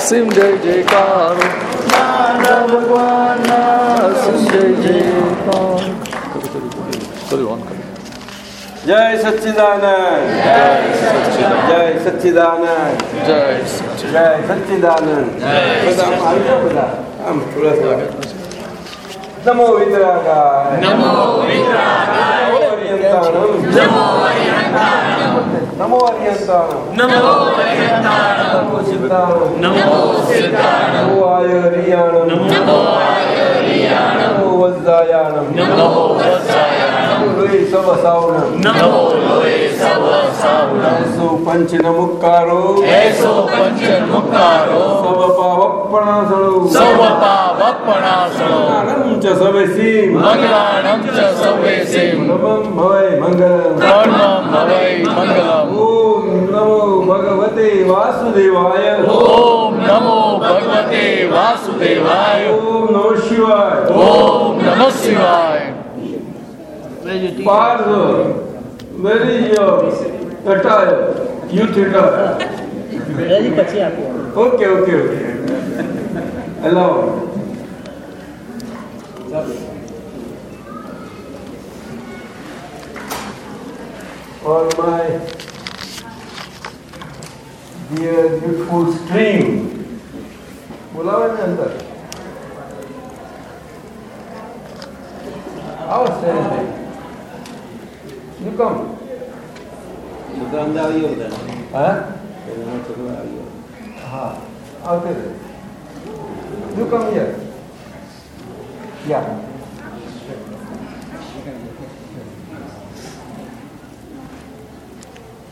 नरसिंह जय जयकार मानव नरसिंह जय जयकार जय सच्चिदानंद जय सच्चिदानंद जय सच्चिदानंद जय सच्चिदानंद नमो विद्रागाय नमो विद्रागाय नमो नमो अरियंताण नमो अरियंताण नमो सिद्धाण नमो सिद्धाण नमो आय हरियाण नमो आय हरियाण नमो वज्रायाण नमो वज्रायाण lui Sava Saulo. Namo पंच नमुक्कारो. ऐसो पंच नमुक्कारो. सब पावपणा सलो. सब पावपणा सलो. मगनम च सवेसी. नमो भगवते वासुदेवाय. ओम नमो भगवते वासुदेवाय. ओम नमः शिवाय. ओम नमः शिवाय. Bad word. Very your attire. You think. Okay, okay, okay. Allow. On my dear beautiful stream, बुलावा में अंदर आओ યુ કમ હા હા આવતે રહે યુ કમ હિયર યા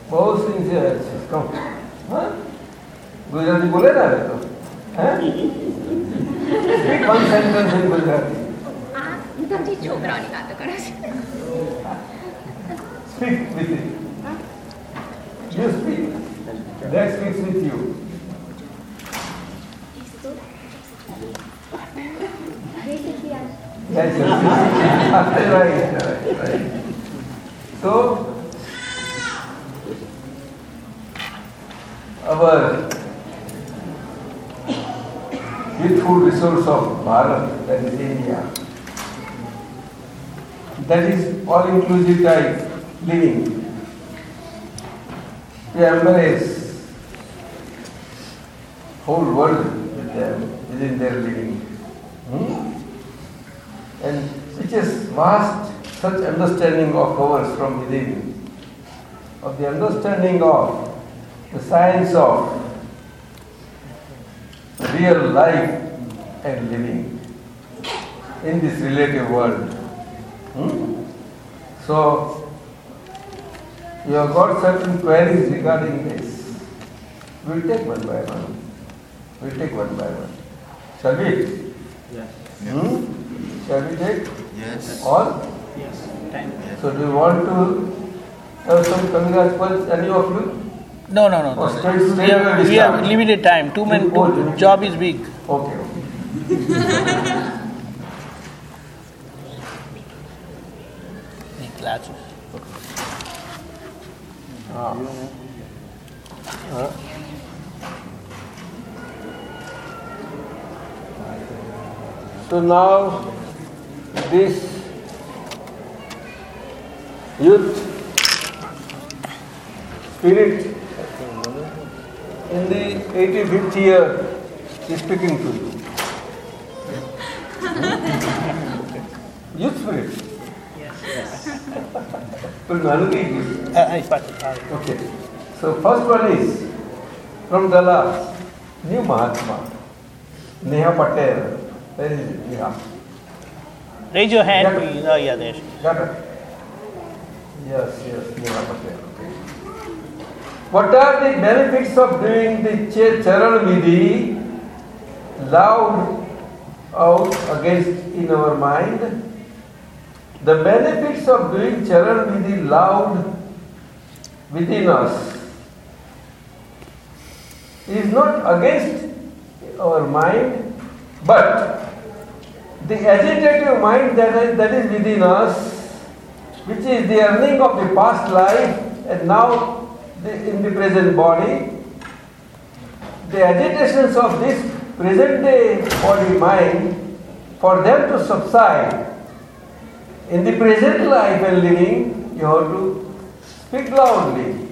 બહુ સિન્સિયર છે કમ હા ગુજરાતી બોલે ને હવે તો હે speak one sentence in Gujarati આ બધી છોકરાઓની વાતો કરે છે speak with it. You speak. That speaks with you. That's it. right, right, right. So, our youthful resource of Bharat, that is India, that is all inclusive type living. We embrace whole world with them within their living. Hmm? And which is vast such understanding of ours from within, of the understanding of the science of real life and living in this relative world. Hmm? So, you have got certain queries regarding this. We'll take one by one. We'll take one by one. Shall we? Yes. Hmm? Shall we take Yes. all? Yes. Time. So do you want to have some Kaviraj Pulse, any of you? No, no, no. no. Oh, straight- we, have, we we have limited time. Two men, Oh, two, limited. job is big. Okay, okay. Need Ah. So now this youth spirit in the 85th year is speaking to you. youth spirit. Gives. Uh, I- Okay. So first one is from Dallas, new Mahatma, Neha Patel. Where is it? Neha. raise your hand, Yeah. please. Oh, yeah, there's. Got it? Yes, yes, Neha Patel. What are the benefits of doing the Ch- Charan Vidhi loud out against in our mind? The benefits of doing Charan Vidhi loud within us is not against our mind, but the agitative mind that is, that is within us, which is the earning of the past life and now the, in the present body, the agitations of this present day body mind, for them to subside, in the present life and living, you have to speak loudly.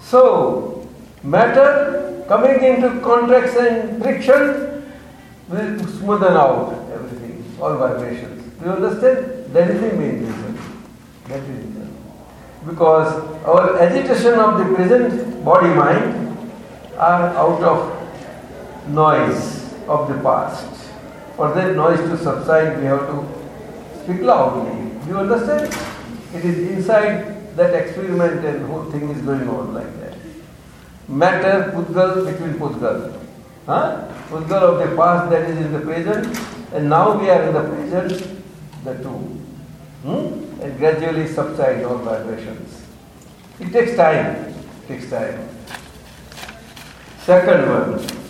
So, matter coming into contact and friction will smoothen out everything, all vibrations. Do you understand? That is the main reason. That is the reason. Because our agitation of the present body mind are out of noise of the past. For that noise to subside, we have to loudly. Do you understand? It is inside that experiment and whole thing is going on like that. Matter, Pudgal between Pudgal. Huh? Pudgal of the past that is in the present, and now we are in the present, the two. Hmm? And gradually subside all vibrations. It takes time. It takes time. Second one.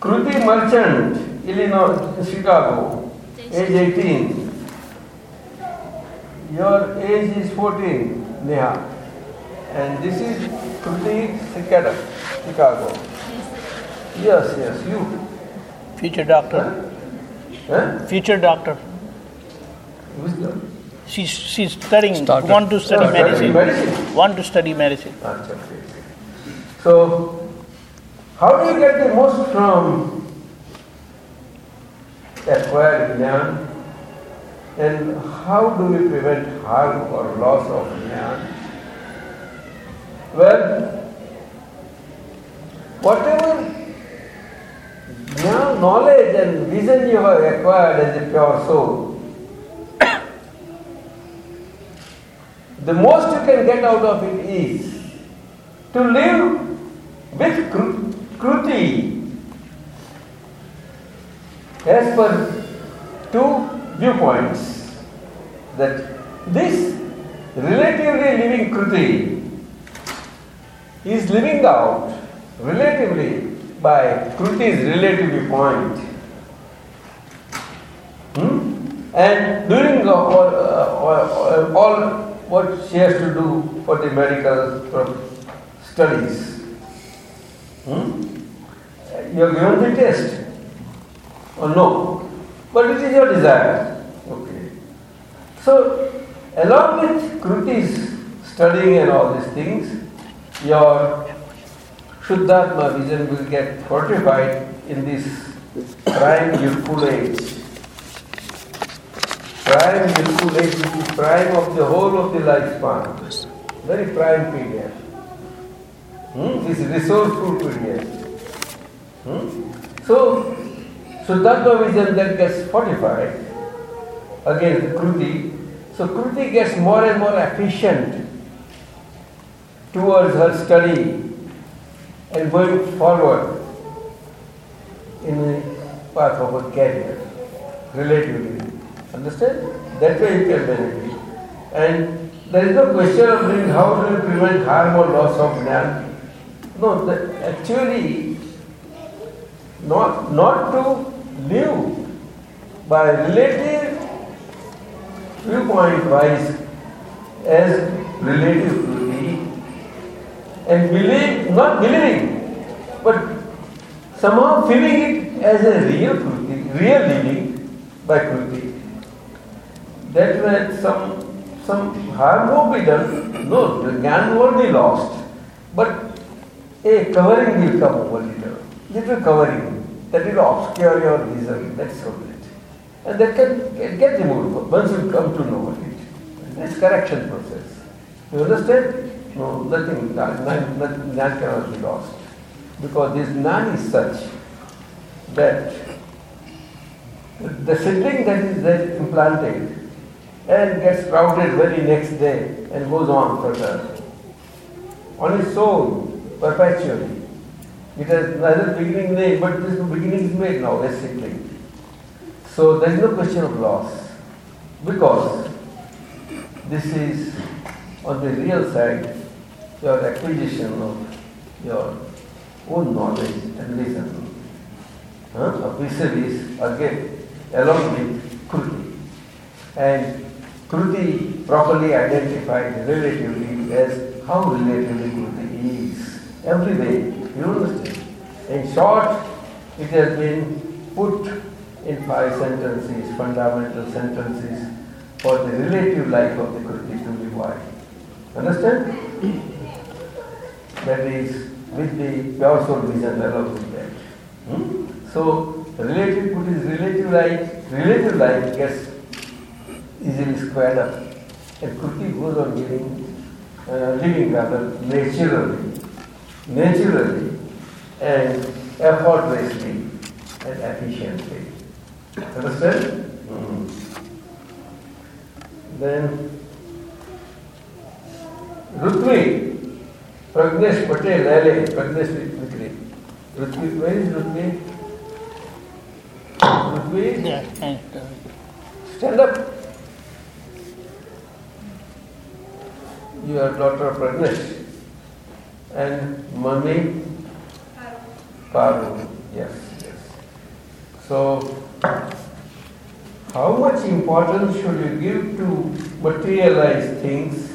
Kruti Merchant, Illinois, Chicago, age 18. Your age is 14, Neha. And this is Kruti Chicago. Chicago. Yes, yes, you. Future doctor. Huh? Future doctor. Wisdom. She's, she's studying, Started. want to study Oh, medicine. medicine. Want to study medicine. Acha, okay, okay. So, how do you get the most from acquired jnana? And how do we prevent harm or loss of jnana? Well, whatever jnana, knowledge and vision you have acquired as a pure soul, the most you can get out of it is to live with kru- kruti as per two viewpoints that this relatively living kruti is living out relatively by kruti's relative viewpoint Hmm? And doing all, all, all what she has to do for the medical studies. Hmm? You have given the test or no? But it is your desire. Okay. So, along with Kruti's studying and all these things, your Shuddhatma vision will get fortified in this prime youthful age prime youthful age is prime of the whole of the lifespan. Very prime period. Hmm? This resourceful period. Hmm? So, Shuddhatma vision then gets fortified. Again, Kruti. So Kruti gets more and more efficient towards her study and going forward in the path of her career, relatively. Understand? That way you can benefit. And there is no question of how you prevent harm or loss of jnana. No, the, actually, not, not to live by relative viewpoint wise as relative to me and believe, not believing, but somehow feeling it as a real Kruti, real living by Kruti. That way some some harm won't be done. No, the jnana won't be lost. But a covering will come over little. Little covering. That will obscure your vision. That's all. And that can, get removed once you come to know it. That's correction process. You understand? No, nothing, none, cannot be lost. Because this none is such that the sitting that is there implanted and gets sprouted very next day and goes on further. On its own, perpetually. It has neither beginning made, but this beginning is made now, as sitting. So there is no question of loss. Because this is on the real side, your acquisition of your own knowledge and wisdom. Huh? A vis again along with Kruti. And Kruti properly identified relatively as how relatively Kruti is. Every day You understand? In short, it has been put in five sentences, fundamental sentences, for the relative life of the be wide. Understand? That is, with the pure soul vision along with that. Hmm? So, relative put is relative life, relative life gets easily squared up. And Kruti goes on giving, uh, living rather naturally, naturally and effortlessly and efficiently. Understand? Mhm. Then Rutvi, Pragnesh Patel, LA, Pragnesh Vikri. Rutvi, where is Rutvi? Rutvi, Yeah, uh, stand up. You are daughter of Pragnesh. And mommy? Paru. Yes, yes. So, how much importance should you give to materialized things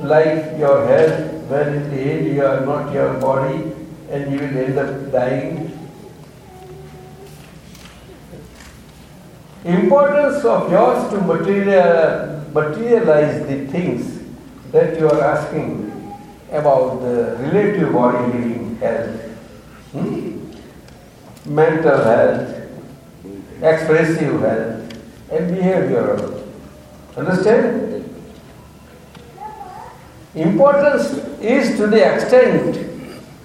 like your health when in the end you are not your body and you will end up dying? Importance of yours to material, materialize the things that you are asking about the relative body living health, hmm? mental health, expressive health, and behavioral. Understand? Importance is to the extent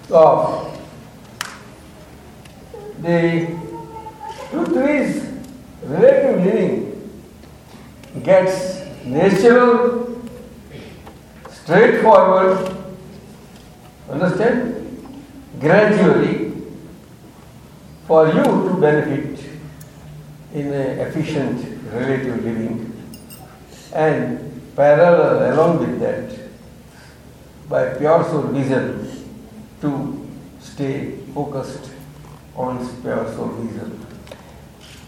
of the truth is relative living gets natural, straightforward, understand? gradually for you to benefit in an efficient relative living and parallel along with that by pure soul vision to stay focused on pure soul vision,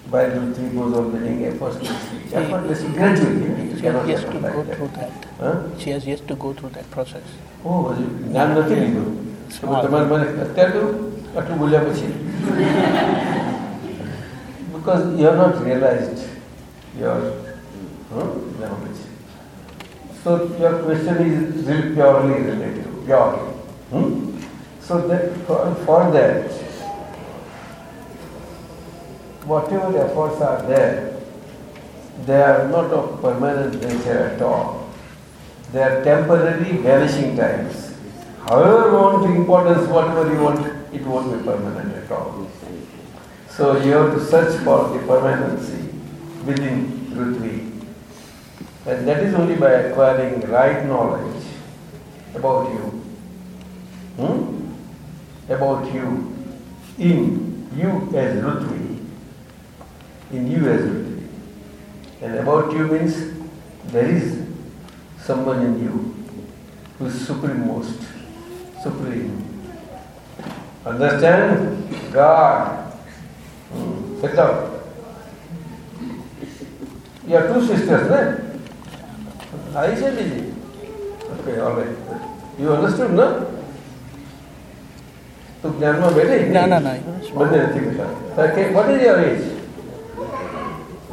by the goes on of living, to effortlessly, gradually. She has yet to go through that. Huh? She has yet to go through that process. Oh, was it? તમારે મને અત્યારે તો આટલું બોલ્યા પછી because you have not realized your huh, language. So your question is really purely relative, pure. Hmm? So that for, for that, whatever efforts are there, they are not of permanent nature at all. They are temporary vanishing times. However want importance, whatever you want, it won't be permanent at all. So you have to search for the permanency within Rutvi. And that is only by acquiring right knowledge about you. Hmm? About you. In you as Rutvi. In you as Rutvi. And about you means there is someone in you who is supremost, supreme. Understand? God. Hmm. Sit down. You are two sisters, no? Aisha Biji. Okay, all right. You understood, no? તો જ્ઞાનમાં બેઠી ના ના ના બંને નથી બેઠા Okay, what is your age?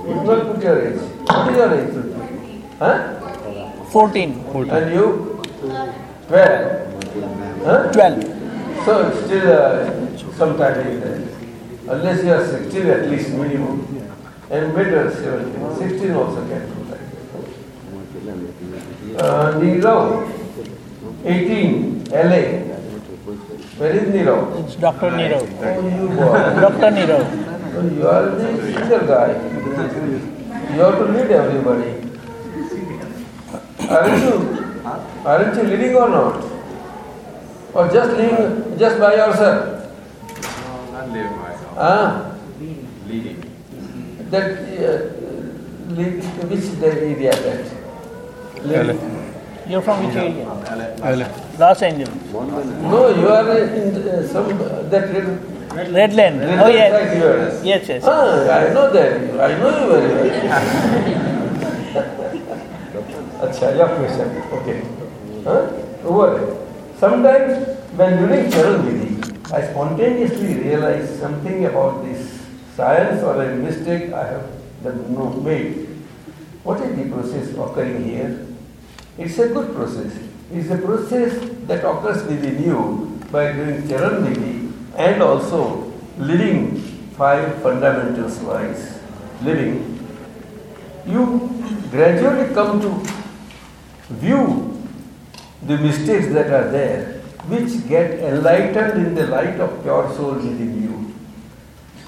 You not put your age. What is your age? Huh? 14 And you? Twelve. Huh? 12 So still uh, some time is there. Unless you are 16 at least minimum. And better 17. 16 also can do that. Uh, Nirav, 18, LA. Where is Nirav? it's dr nirav Oh, you boy. dr nirav So you are the single guy. You have to lead everybody. Aren't you? Aren't you leading or not? Or just leading just by yourself? No, Not live myself. Ah, Leading. that uh, lead, which the area that? Lead- you're from which area LA. los angeles No, you are in uh, some that little. redland little oh yes like yours. yes yes Ah, I know that. I know you very well. Acha, your question. Okay. Huh? Over. Sometimes when during Charan Vidhi, I spontaneously realize something about this science or a mistake I have done- no, made. What is the process occurring here? It's a good process. It's a process that occurs within you by doing Charan Vidhi and also living five fundamentals wise. Living. You gradually come to view the mistakes that are there, which get enlightened in the light of pure soul within you.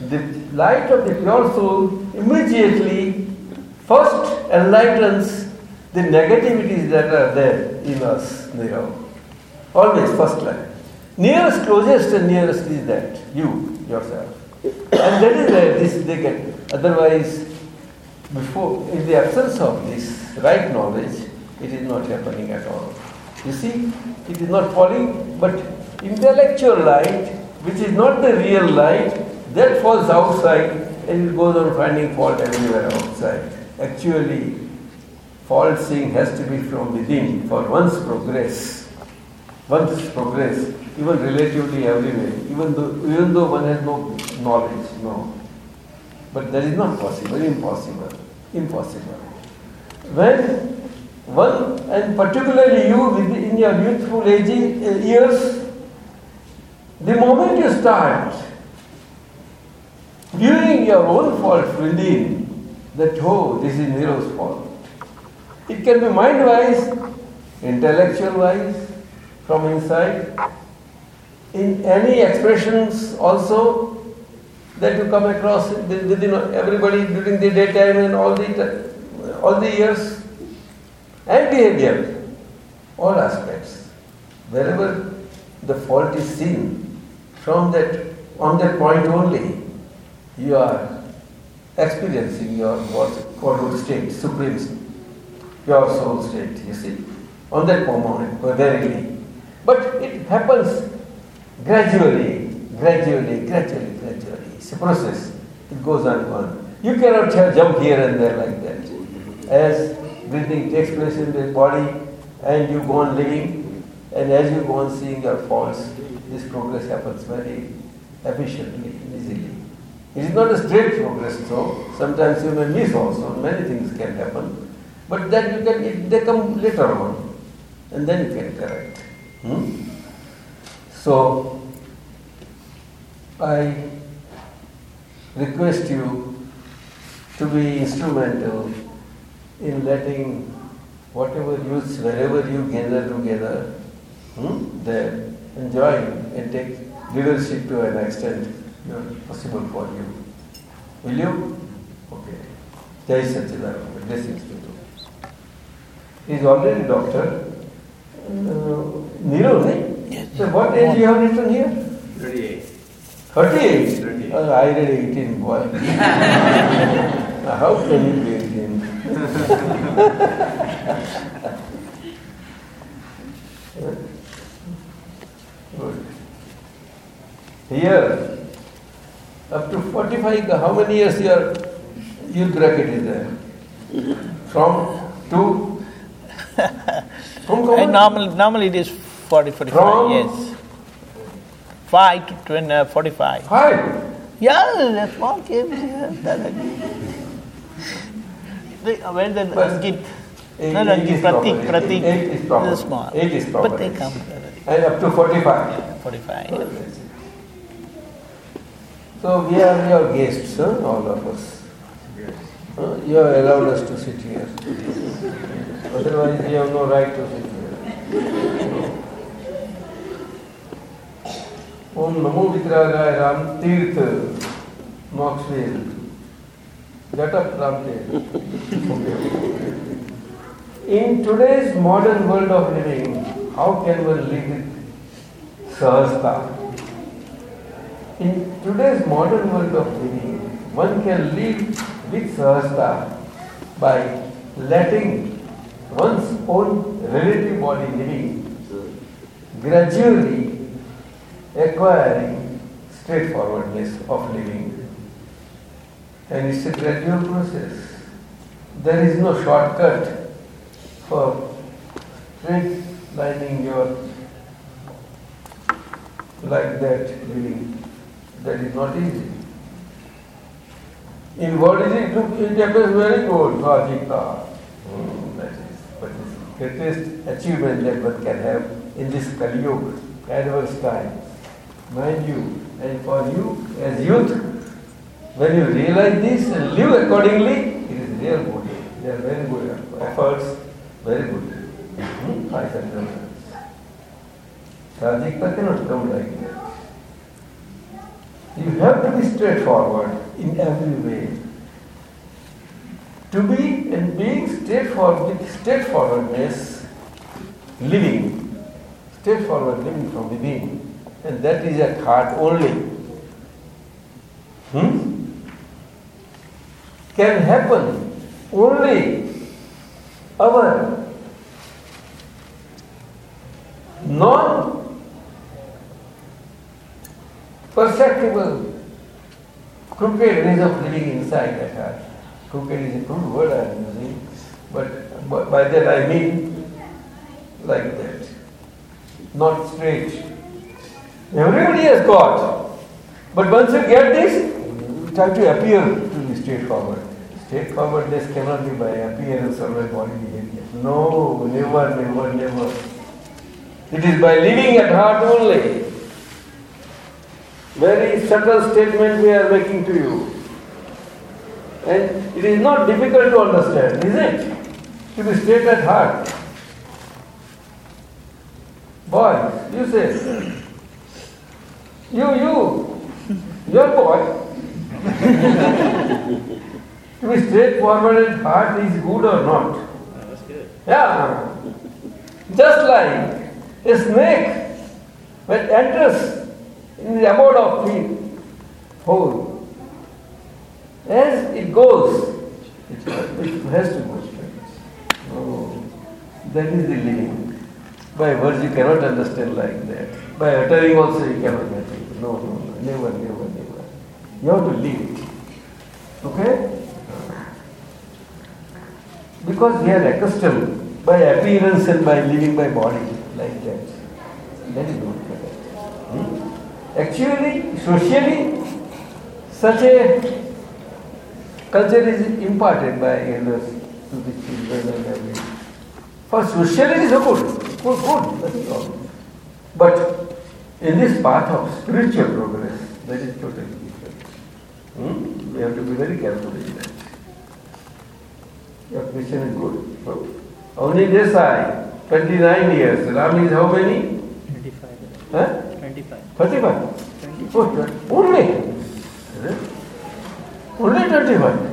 The light of the pure soul immediately first enlightens the negativities that are there in us, Nirav. Always first light. Nearest, closest and nearest is that, you, yourself. And that is where this they get. Otherwise, before, in the absence of this right knowledge, it is not happening at all. You see, it is not falling, but intellectual light, which is not the real light, that falls outside and it goes on finding fault everywhere outside. Actually, fault seeing has to be from within for one's progress. One's progress, even relatively everywhere, even though, even though one has no knowledge, no. But that is not possible, impossible, impossible. When one, and particularly you in your youthful age, uh, years, the moment you start viewing your own fault within, that, oh, this is Nirav's fault. It can be mind wise, intellectual wise, from inside, in any expressions also that you come across with- within everybody during the daytime and all the all the years, and behavior, all aspects. Wherever the fault is seen, from that on that point only, you are experiencing your what Godhood state, supreme, pure soul state. You see, on that moment, verily. But it happens gradually, gradually, gradually, gradually. It's a process. It goes on on. You cannot jump here and there like that. As breathing takes place in the body and you go on living, and as you go on seeing your faults, this progress happens very efficiently, easily. It is not a straight progress, so sometimes you may miss also. Many things can happen, but that you can it, they come later on, and then you can correct. Hmm? So I request you to be instrumental in letting whatever youths, wherever you gather together, hmm, there, enjoying and take leadership to an extent you possible for you. Will you? Okay. Jai Satchidananda. Blessings to you. He is already doctor. Uh, Nirav, right? Yes. So what age you have written here? 38. 38? 38. Uh, I read 18, boy. Now, How can you be 18? Good. Here, up to 45, how many years your youth bracket is there? From to? From common? normally, normally it is 40, 45, From- yes. 5 to 20, uh, 45. Five. Yeah, that's small kids. Yeah, that, they, the But Ranjit, Eight- no Ranjit, is Pratik. Pratik, Eight is proper. small. Eight is proper. But they come, And up to 45. 45. yeah. So we are your guests, huh? all of us. Huh? You have allowed us to sit here. Otherwise, we have no right to sit here. Om Namo Vigrahaya Ram Tirth, Knoxville. Get up, Ramdev. Okay. In today's modern world of living, how can one live with sahasta? In today's modern world of living, one can live with sahasta by letting one's own relative body living gradually acquiring straightforwardness of living. And it's a gradual process. There is no shortcut for straight lining your like that living. That is not easy. In what is it? Appears very good, Vajika. Hmm, that is, but it's the greatest achievement that one can have in this Kali Yuga, adverse time. Mind you, and for you as youth, when you realize this and live accordingly, it is real good. They are very good efforts, very good. I Rajikta cannot come like that. You have to be straightforward in every way. To be and being straightforward with straightforwardness, living, straightforward living from within, and that is at heart only. Hmm? Can happen only our non perceptible crookedness of living inside that heart. Crooked is a crude word I am using, but by that I mean like that. Not straight. Everybody has got. But once you get this, you try to appear be straightforward. Straightforwardness cannot be by appearance or by body behavior. No, never, never, never. It is by living at heart only. Very subtle statement we are making to you. And it is not difficult to understand, is it? To be straight at heart. Boys, you say, you, you, your boy. to be straightforward at heart is good or not? That's good. Yeah. Just like a snake when enters in the abode of feet, hole, as it goes, it, has to go straight. Oh, that is the living. By words you cannot understand like that. By uttering also you cannot get it. No, no, no, never, never. You have to it. Okay? Because we are accustomed by appearance and by living by body like that. Not correct. Hmm? Actually, socially, such a culture is imparted by elders to the children and everything. For socially is good, good, good, nothing wrong. But in this path of spiritual progress, that is totally. Hmm? We have to be very careful in that. Your question is good. So, Avni Desai, 29 years. Ram is how many? 25. Huh? 25. 35? Oh, only? Only 25?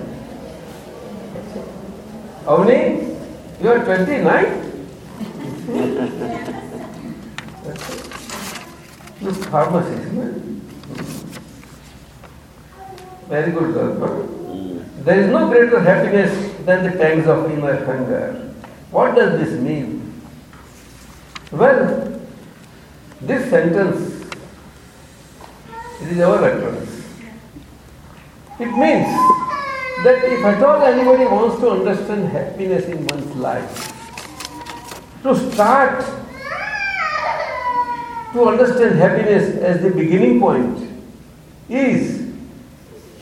Avni, you are 29? This pharmacist, very good girl. There is no greater happiness than the pangs of inner hunger. What does this mean? Well, this sentence, it is our utterance. It means that if at all anybody wants to understand happiness in one's life, to start to understand happiness as the beginning point is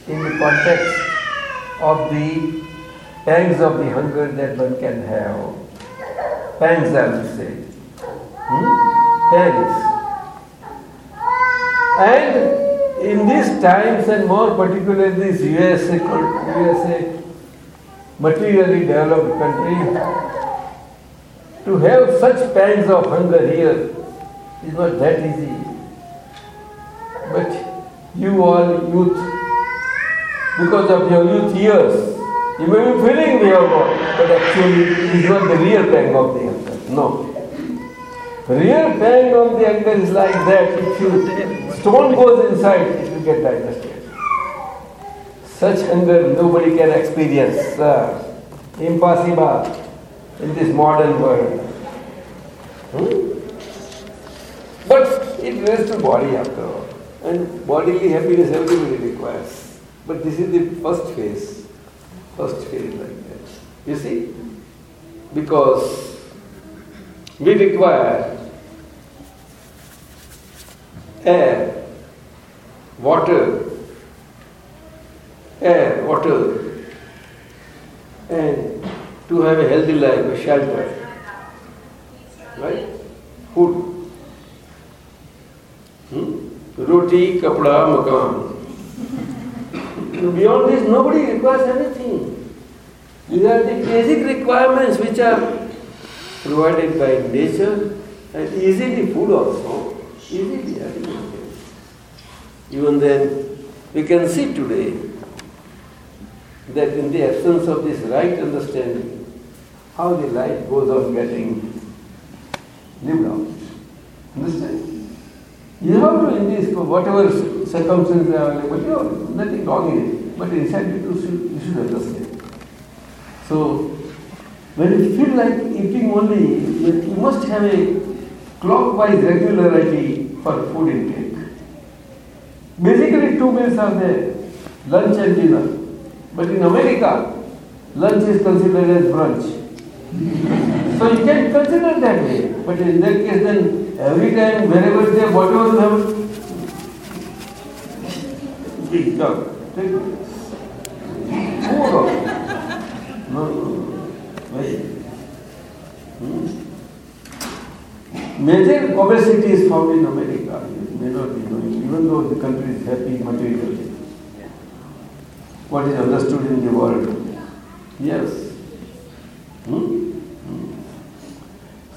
in the context of the pangs of the hunger that one can have. Pangs, I will say. Hmm? Pangs. And in these times, and more particularly this USA, USA materially developed country, to have such pangs of hunger here is not that easy. But you all youth, because of your youth years, you may be feeling have got, but actually it is not the real pang of the hunger. No. Real pang of the hunger is like that. If you stone goes inside, it will get digested. Such anger nobody can experience. Uh, impossible in this modern world. Hmm? But it relates to body after all. And bodily happiness everybody requires. But this is the first phase. First phase like that. You see? Because we require air, water, air, water, and to have a healthy life, a shelter, right? Food. Hmm? Roti, kapda, makan. Beyond this, nobody requires anything. These are the basic requirements which are provided by nature and easily food also. Easily. Even then, we can see today that in the absence of this right understanding, how the life goes on getting lived out. Understand? You have to, in this, whatever circumstances are available, you know, nothing wrong in it. But inside you should, you should understand. So, when you feel like eating only, you must have a clockwise regularity for food intake. Basically, two meals are there lunch and dinner. But in America, lunch is considered as brunch. so you can consider that way. But in that case, then every time, wherever they whatever you have, big. Take also. No. Very. Hmm? Major obesity is found in America. You may not be knowing, even though the country is happy materially. What is understood in the world? Yes. Hmm? Hmm.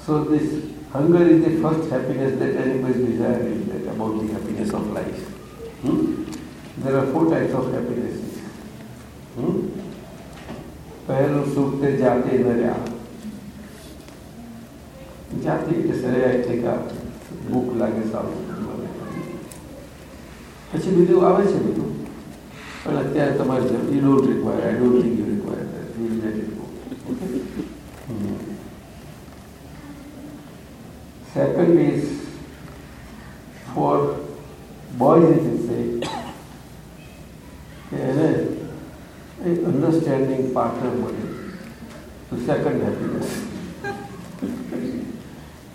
So this hunger is the first happiness that anybody's desire is that about the happiness of life. Hmm? There are four types of happiness. Hmm? પહેલું સુખ તે જાતે નર્યા જાતે એટલે સરે એટલે કે ભૂખ લાગે સારું પછી બીજું આવે છે બધું પણ અત્યારે તમારે you don't require I don't think you require you Second is for boys it is a understanding partner money The second happiness.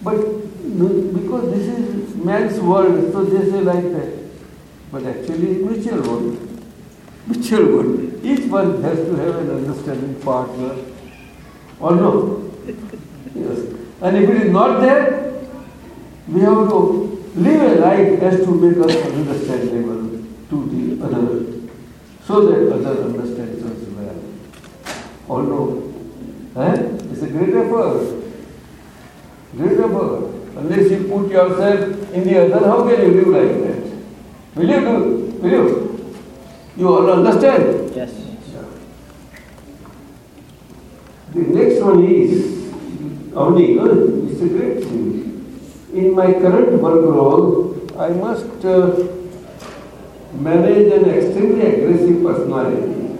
but because this is man's world, so they say like that. But actually mutual world. Mutual world. Each one has to have an understanding partner. Or no? yes. And if it is not there, we have to live a life as to make us understandable to the other so that other understands us well. Although, eh? it's a great effort. Great effort. Unless you put yourself in the other, how can you live like that? Will you do? Will you? You all understand? Yes. The next one is Avni. It's a great thing. In my current work role, I must uh, manage an extremely aggressive personality.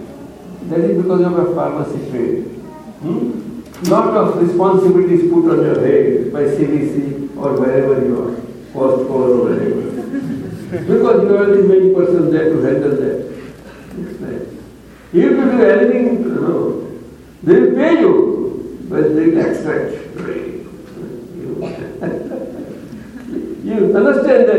That is because of a pharmacy trade. Hmm? Lot of responsibilities put on your head by CDC or wherever you are, post or wherever. because you are the main person there to handle that. Like, If you do anything, know, they will pay you, but they will extract. You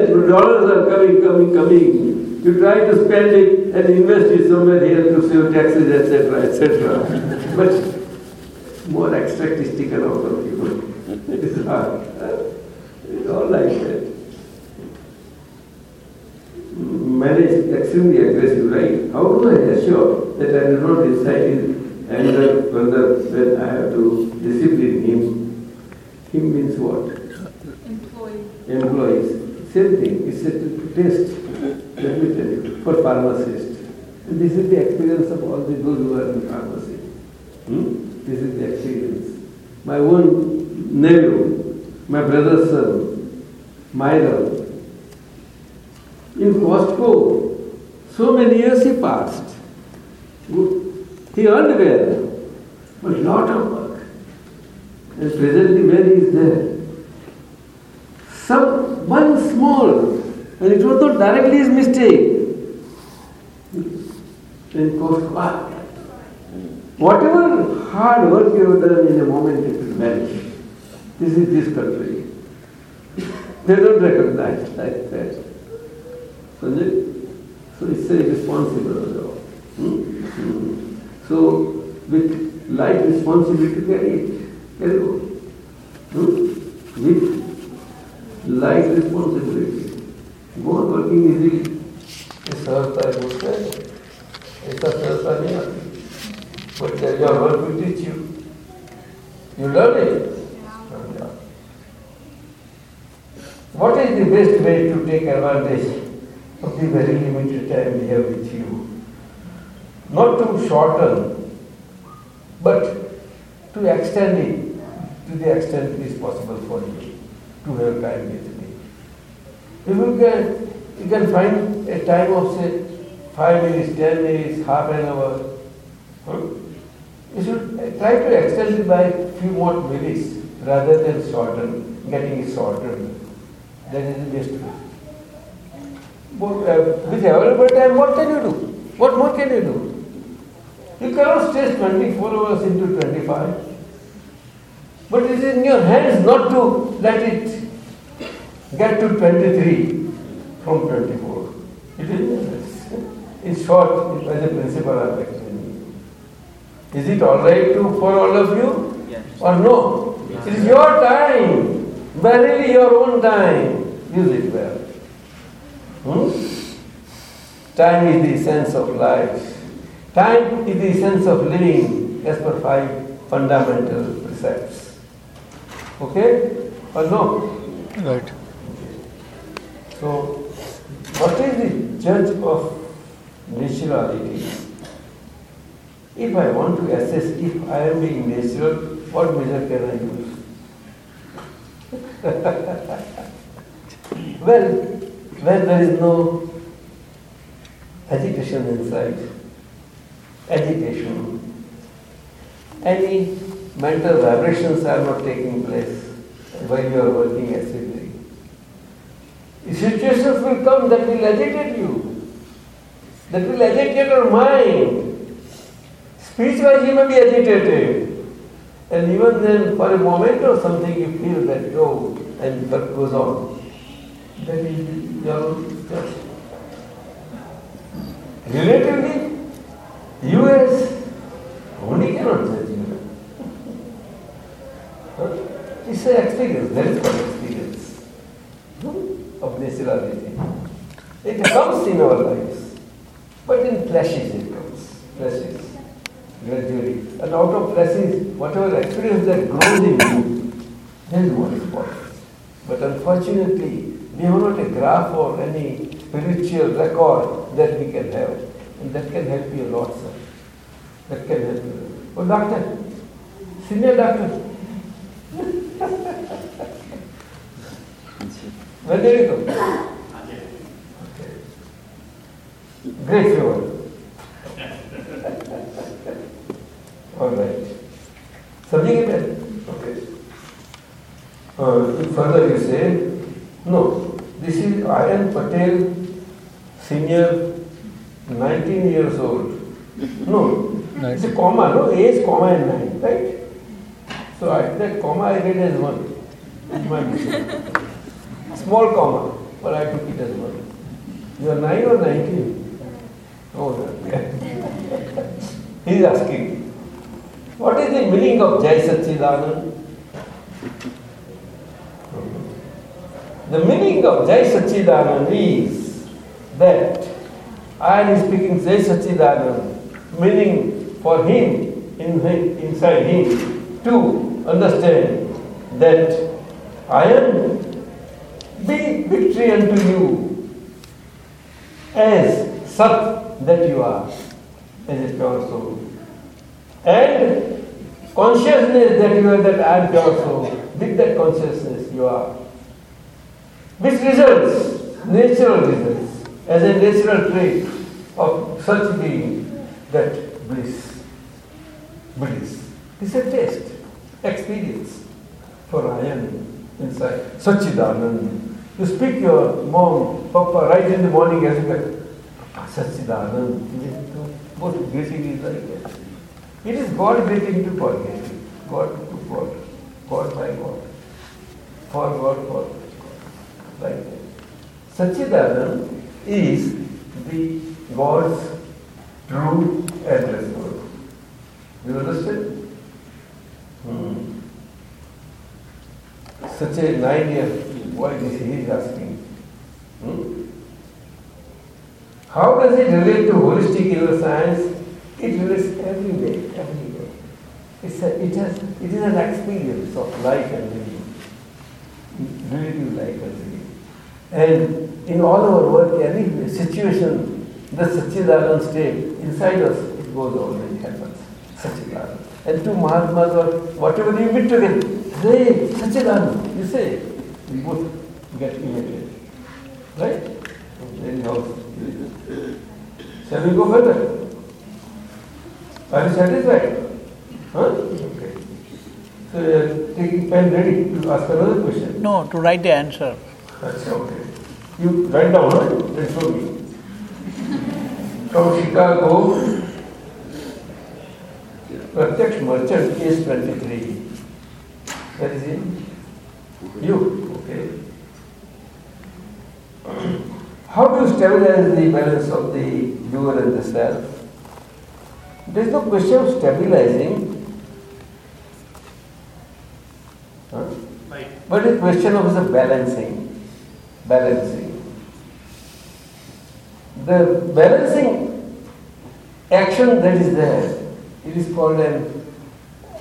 dollars are coming, coming, coming. You try to spend it and invest it somewhere here to save taxes, etc., etc. But more extract is taken out of you. It is hard. It's all like that. Manage extremely aggressive, right? How do I assure that I do not incite his anger further when I have to discipline him? Him means what? employees. Same thing, it's a test, let me tell you, for pharmacists. And this is the experience of all the those who are in pharmacy. Hmm? This is the experience. My own nephew, my brother's son, my Myra, in Costco, so many years he passed. He earned well, but lot of work. And presently where he is there, some one small, and it was not directly his mistake. Then And Costco, whatever hard work you have done in a moment, it will vanish. This is this country. They don't recognize like that. Sanjay? So it's a responsible job. Hmm? Hmm. So with light responsibility, carry it. Carry on. Hmm? With light responsibility. Go on working easily. ये सहजता है बोलते हैं ऐसा सहजता नहीं आती but your work will teach you you learn it What is the best way to take advantage of the very limited time we have with you? Not to shorten, but to extend it to the extent it is possible for you to have time with me. If you can, you can find a time of say five minutes, ten minutes, half an hour. You should try to extend it by few more minutes rather than shorten, getting it shortened. That is the best way. But, uh, with available time, what can you do? What more can you do? You cannot stretch 24 hours into 25. But it is in your hands not to let it get to 23 from 24. It is in your hands. In short, as a principle, I am explaining. Is it all right to, for all of you? Yes. Or no? It is your time. Verily your own time. Use it well. Hmm? Time is the essence of life. Time is the essence of living as per five fundamental precepts. Okay? Or no? Right. So, what is the judge of naturality? If I want to assess if I am being natural, what measure can I use? well, when there is no agitation inside, agitation, any mental vibrations are not taking place while you are working acidly. Situations will come that will agitate you, that will agitate your mind. Speech wise, you may be agitated. And even then, for a moment or something, you feel that, oh, and what goes on. That is your judge. Relatively, US, only cannot judge you. Huh? It's an experience, that is called experience hmm, of naturality. It comes in our lives, but in flashes it comes, flashes, gradually. And out of flashes, whatever experience that grows in you, that is what is important. But unfortunately, we have not a graph or any spiritual record that we can have. And that can help you a lot, sir. That can help you. Oh, doctor, senior doctor. When did you go? Okay. Great. All right. Something in that? Okay. Uh, further you say, no, this is Ayan Patel, senior, 19 years old. No, it's a comma, no? A is comma and 9, right? So I, that comma I read as 1. Small comma, but I took it as 1. You are 9 or 19? Oh, he is asking, what is the meaning of Jai Satchidanand? The meaning of Jai Satchidanand is that I am speaking Jai Satchidanand, meaning for him, in him, inside him, to understand that I am be victory unto you as such that you are, as a pure soul. And consciousness that you are that I am pure soul, with that consciousness you are. Which results, natural results, as a natural trait of such being, that bliss. Bliss. It's a taste, experience for I am inside. such Sachidanand. You speak your mom, papa, right in the morning as you get, Papa, Sachidanand. Both greeting is like that. It is God greeting to God. God to God. God by God. For God, for God. Like that. Sachidanand is the God's true address book. You understand? Hmm. Such a nine year boy this he is asking. Hmm? How does it relate to holistic inner science? It relates every day, every day. It's a, it, has, it is an experience of life and living, relative life and living. And in all our work, any situation, the Satchidanand state inside us, it goes on and happens. Satchidanand. And to Mahatmas or whatever you meet together, hey, Satchidanand, you say, we both get elated. Right? Then how Shall we go further? Are you satisfied? Huh? Okay. So you are taking pen ready to ask another question. No, to write the answer. That's okay. You write down, huh? Let's show me. From Chicago, Pratyaksh Merchant, case 23. Where is he? You, okay. How do you stabilize the balance of the doer and the self? There is no question of stabilizing. Huh? But it's question of the balancing. Balancing. The balancing action that is there, it is called an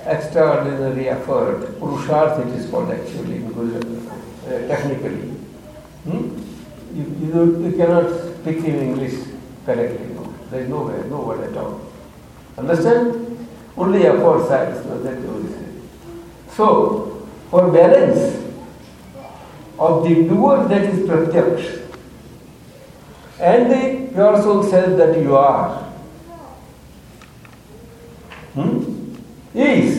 extraordinary effort. Purusharth it is called actually, because uh, technically. Hmm? You, you, you cannot speak in English correctly. No. There is no way, no word at all. Understand? Only effort science, no, that you say. So, for balance of the doer that is pratyaksh and the pure soul self that you are, hmm, is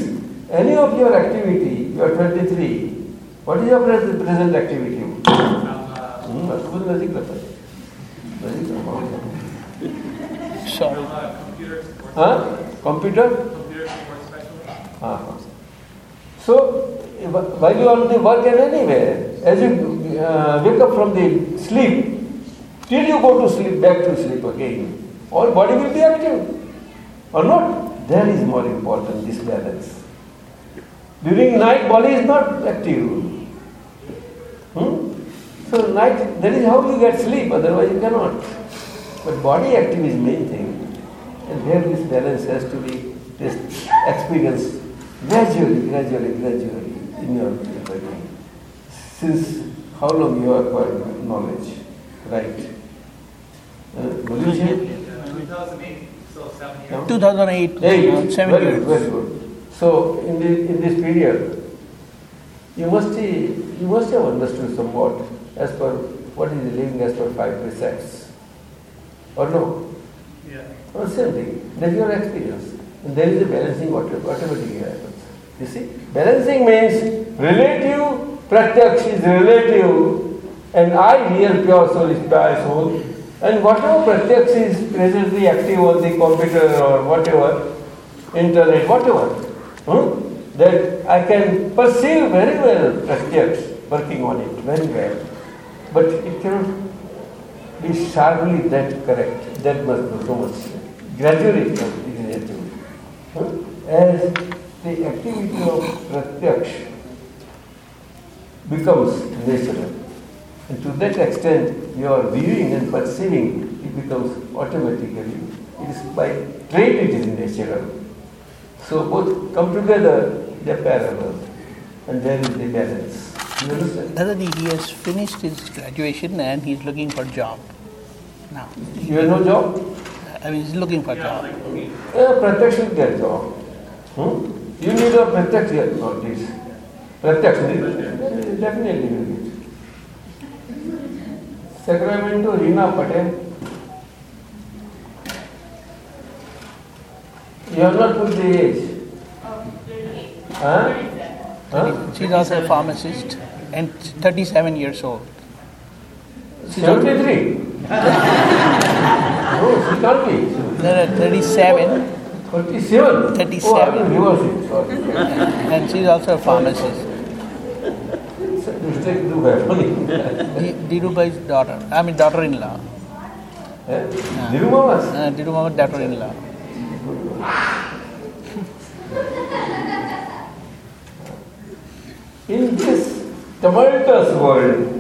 any of your activity, you are 23, what is your present present activity? Hmm, that's good music, that's it. Music, Sorry. Huh? Computer? Uh-huh. So, while you are on the work and anywhere, as you uh, wake up from the sleep, till you go to sleep, back to sleep again, all body will be active. Or not? There is more important, this balance. During night, body is not active. Hmm? So night, that is how you get sleep, otherwise you cannot. But body active is main thing. And here this balance has to be this experience gradually, gradually, gradually in your body. Since how long you have acquired knowledge, right? Uh, will you share? 2008, Eight. uh, seven very years. good, very good. So in the, in this period, you must see, you must have understood somewhat as per what is living as per five precepts. Or no? Yeah. Or same thing. That's your experience. And there is a balancing automatically happens. You see? Balancing means relative, pratyaksh is relative, and I here pure soul is pure soul. And whatever pratyaksh is presently active on the computer or whatever, internet, whatever, hmm, that I can perceive very well pratyaksh working on it very well. But it cannot be sharply that correct, that much, so much. Gradually achieved. Huh? As the activity of pratyaksh becomes natural. And to that extent, your viewing and perceiving, it becomes automatically. It is by trait it is natural. So both come together, they are parallel. And there is the balance. You understand? Dadadi, he has finished his graduation and he's looking for job now. You have no job? I mean, he's looking for job. Yeah, protection get job. Hmm? You need a protection, not this. Protection, definitely you need. Sacramento, Rina Patel. You have not put the age. Huh? Huh? She's also a pharmacist and 37 years old. 73? no, she can't be. There are 37 37? 37. Oh, I will reverse it. Sorry. and she's also a pharmacist. Mistake do happen. Di- Dhirubhai's daughter, I mean daughter-in-law. Eh? Nirumamas. Uh, Dirumama's daughter-in-law. In this tumultuous world,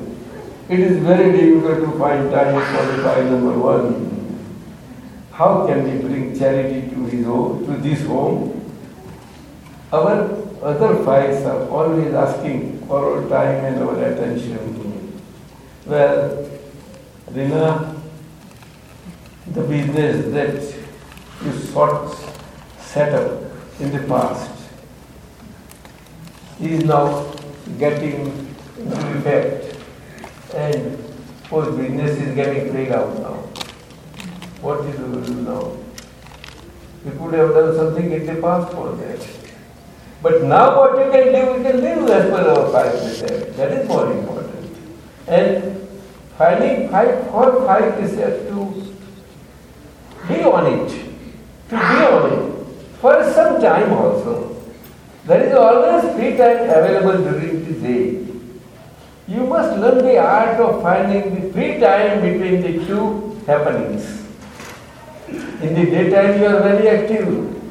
it is very difficult to find time for the file number one. How can we bring charity to his home, to this home? Our other fights are always asking for our time and our attention. Well, Rina, the business that you sort set up in the past He is now getting into effect and whole business is getting played out now. What is we will do now? We could have done something in the past for that. But now what you can do, we can live as per our five precepts. That is more important. And finding five, for five precepts to be on it, to be on it for some time also. There is always free time available during the day. You must learn the art of finding the free time between the two happenings. In the daytime you are very active.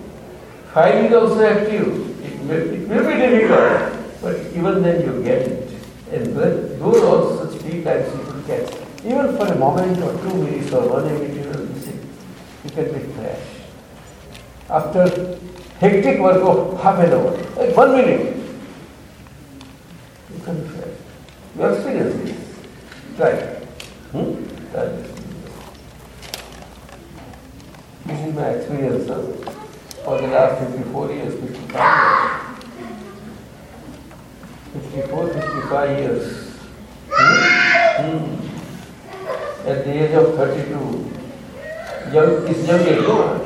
Five is also active. It may, it be difficult, but even then you get it. And those also such free times you will get. Even for a moment or two minutes or one minute you will be. You can be fresh. After hectic work of half an hour, like one minute, you can fresh. You experience this. Try. Hmm? Try this. Is my experience uh, for the last 54 years, 55 years. 54, 55 years. Hmm? Hmm. At the age of 32, young is young age?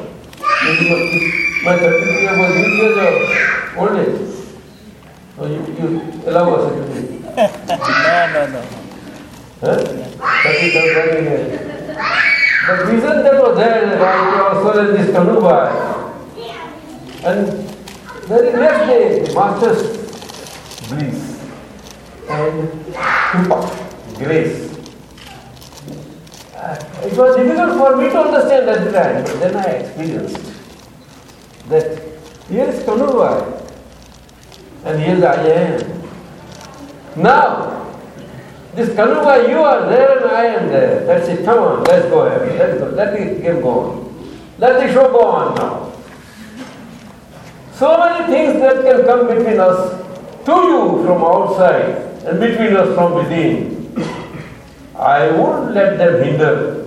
My 32 year was in years of old age. So you, you allow us to do. No, no, no. Huh? 32. The reason that was there is that you also in this Kanubai. And very next day, the master's bliss and kripa, grace. It was difficult for me to understand at the time, but then I experienced that here is Kanubai and here I am. Now, this Kanuba, you are there and I am there. That's it. Come on, let's go ahead. Let's go. Let the game go on. Let the show go on now. So many things that can come between us to you from outside and between us from within. I won't let them hinder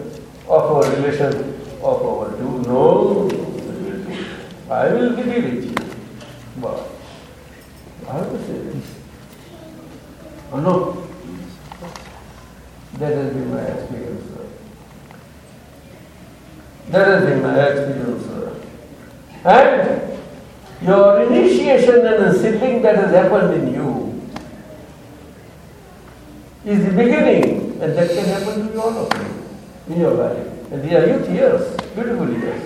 of our relation of our two. No, I will be with you. But I have to say this. Oh, no. That has been my experience, sir. That has been my experience, sir. And your initiation and the settling that has happened in you is the beginning, and that can happen to you all of you in your life. And these are youth years, beautiful years.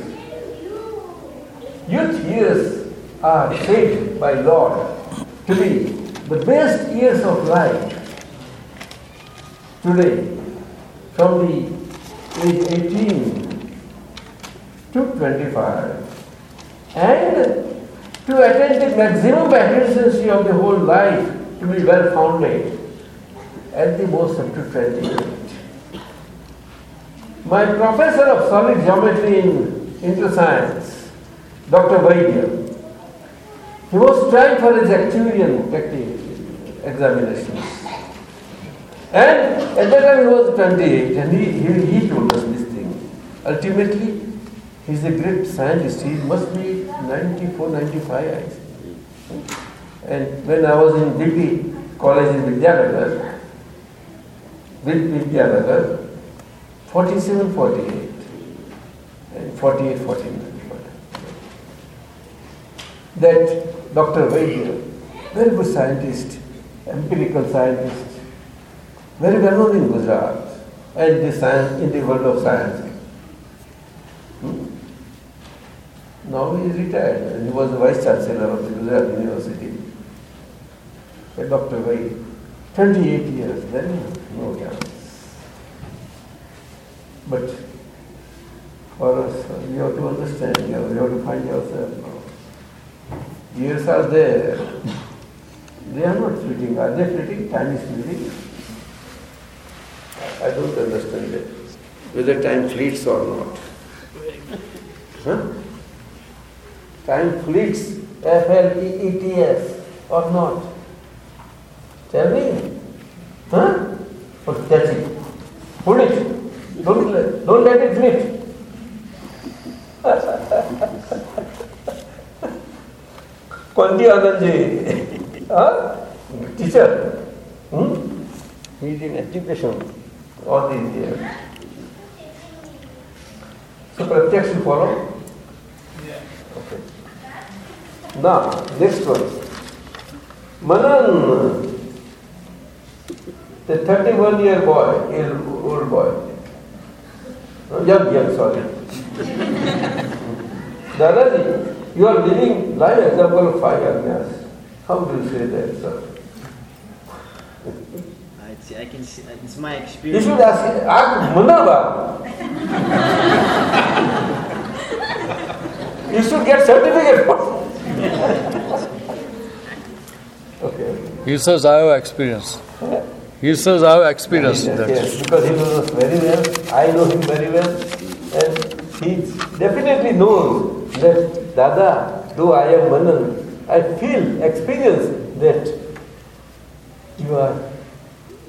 Youth years are said by Lord to be the best years of life today, from the age 18 to 25, and to attain the maximum efficiency of the whole life to be well founded, at the most up to 28. My professor of solid geometry in inter-science, Dr. Vaidya, he was trying for his actuarial examinations. And at that time he was 28 and he, he, he told us this thing. Ultimately, he's a great scientist. He must be 94, 95, I think. And when I was in BP college in Vidyanagar, with Vidyanagar, 47, 48, and 48, 49. That Dr. Vaidya, very good scientist, empirical scientist, very well known in Gujarat and the science, in the world of science. Hmm? Now he is retired and he was the vice chancellor of the Gujarat University. A Dr. Vaidya, 28 years, then Oh, no chance. But For us, you have to understand, you have, you have to find yourself now. Years are there. They are not fleeting. Are they fleeting? Time is fleeting. I don't understand it. Whether time fleets or not. Huh? Time fleets, F L E E T S, or not? Tell me. Huh? Or that's. Hold it. Don't let, don't let it. Kondi Anandji, huh? teacher, hmm? he's in education all these years. So Pratyaksh you follow? Okay. Now, next one. Manan, the 31 year boy, old boy, no, young, young, sorry. Dadaji, you are living live example of five ajnas. How do you say that, sir? It's, I can see, it's my experience. You should ask, ask Munaba. you should get certificate Okay. He says, I have experience. He says, I have experience. Yes, That's yes, because he knows us very well. I know him very well. And he definitely knows that Dada, though I am Manan, I feel, experience that you are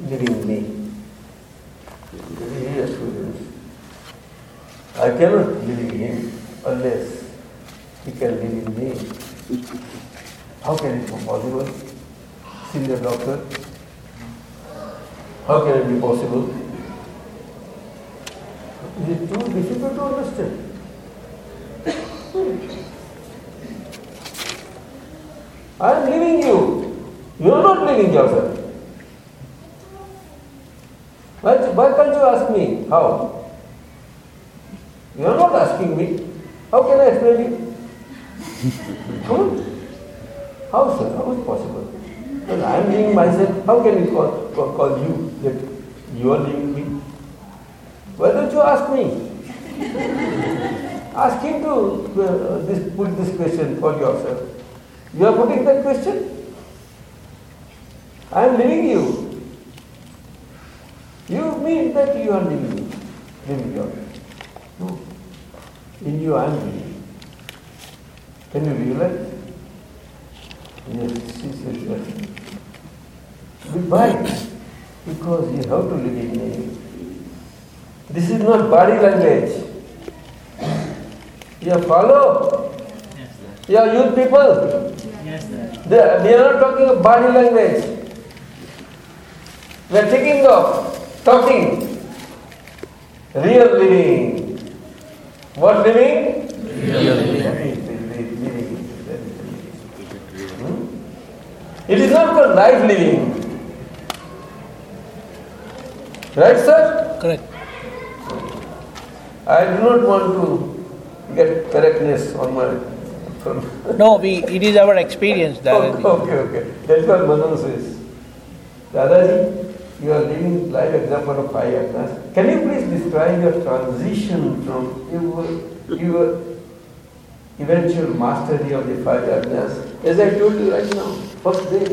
living me. I cannot live in him unless he can live in me. How can it be possible? Senior doctor, how can it be possible? Is it too difficult to understand? I am leaving you. You are not leaving yourself. Why, why can't you ask me how? You are not asking me. How can I explain? Come on. How, sir? How is it possible? I am leaving myself, how can you call, call, call you that you are leaving me? Why don't you ask me? ask him to uh, this, put this question for yourself. You are putting that question? I am leaving you. You mean that you are leaving me. Leaving you. No. In you I am leaving. Can you realize? Yes, she said yes. Goodbye. Because you have to live in me. This is not body language. You follow? Yes, sir. You are youth people. Yes, sir. They, we are not talking of body language. We are thinking of talking. Real living. What living? Real living. Hmm? It is not called life living. Right, sir? Correct. I do not want to get correctness on my. No, we, it is our experience, Okay, Dadaji. okay, okay. That's what Manan says. Dadaji, you are living life example of five ajnas. Can you please describe your transition from your, your eventual mastery of the five ajnas? As I told you right now, first day.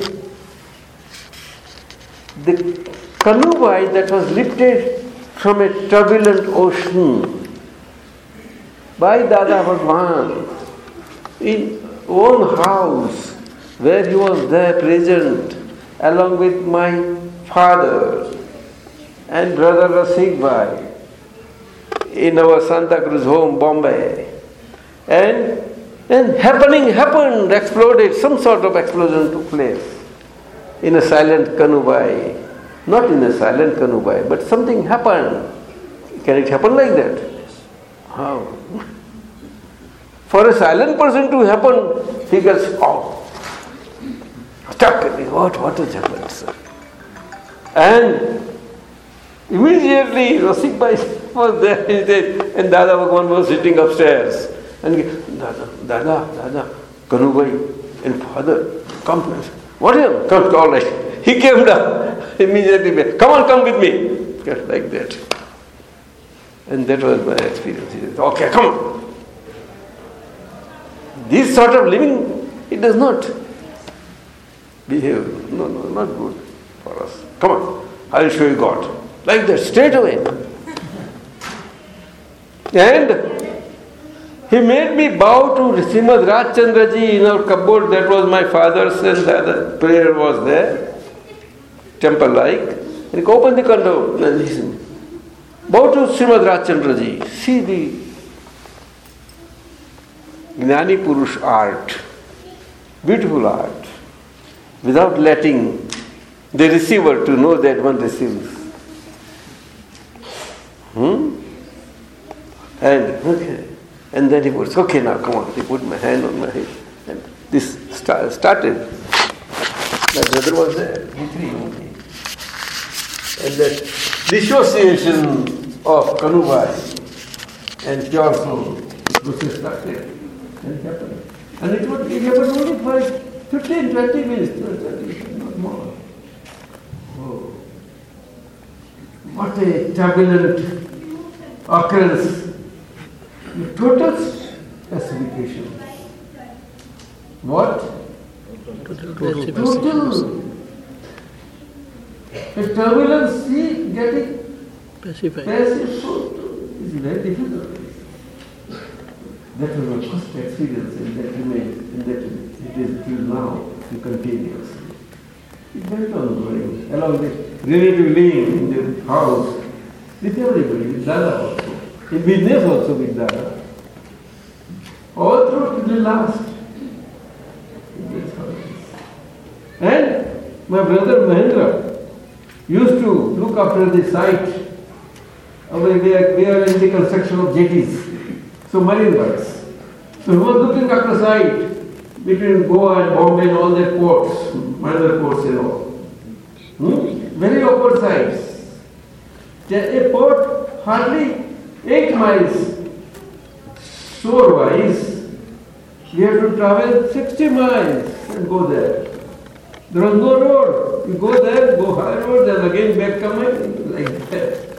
The canoe that was lifted from a turbulent ocean by Dada Bhagwan in own house where he was there present along with my father and brother Rasik Bhai in our Santa Cruz home, Bombay. And then happening happened, exploded, some sort of explosion took place in a silent Kanubai. Not in a silent Kanubai, but something happened. Can it happen like that? How? For a silent person to happen, he gets oh, stuck. What, what has happened, sir? And immediately Rasik Bhai was there, he said, and Dada Bhagwan was sitting upstairs. And Dada, Dada, Dada, Kanu Bhai, and father, come. What it? Come, all right. He came down immediately. Come on, come with me. Like that. And that was my experience. He said, okay, come on. This sort of living, it does not behave. No, no, not good for us. Come on, I will show you God. Like that, straight away. And he made me bow to Srimad Rajchandraji in our cupboard. That was my father's, and the prayer was there, temple like. And he opened the condo and listened. Bow to Srimad Rajchandraji. See the Gnani Purush art, beautiful art, without letting the receiver to know that one receives. Hmm? And okay. And then he was, okay, now come on. He put my hand on my head. And this sta- started. My brother was there, he three. And that dissociation of Kanubai and pure soul, started and happened. And it, would, it happened only for 15, 20 minutes, 30, not more. Oh. What a turbulent occurrence total pacification. What? Total. A turbulent sea getting Pacified. is very difficult. That was my first experience and that remains, and that it is till now continuous. It went on going along the relative lane in the house with everybody, with Dada also in business also with Dada. All through to the last. And my brother Mahendra used to look after the site. Uh, We are, we are in the construction of jetties, so marine works. So he was looking after the site between Goa and Bombay and all their ports, minor ports and all. Hmm? Very awkward sites. A port hardly 8 miles shore wise, we have to travel 60 miles and go there. No road. You go there, go high road, then again back coming, like that.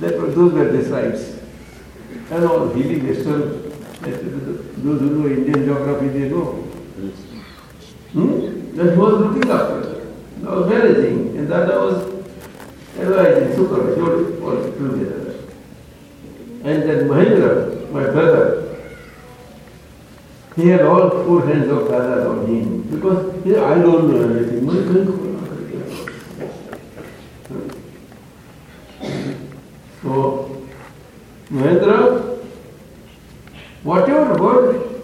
that was, those were the sites. And all hilly western, those who know Indian geography, they know. Hmm? He was looking after. I was managing, and that I was advising, supervising, all together. And then Mahendra, my brother, he had all four hands of Dada on him because he said, I don't know anything. So, Mahendra, whatever word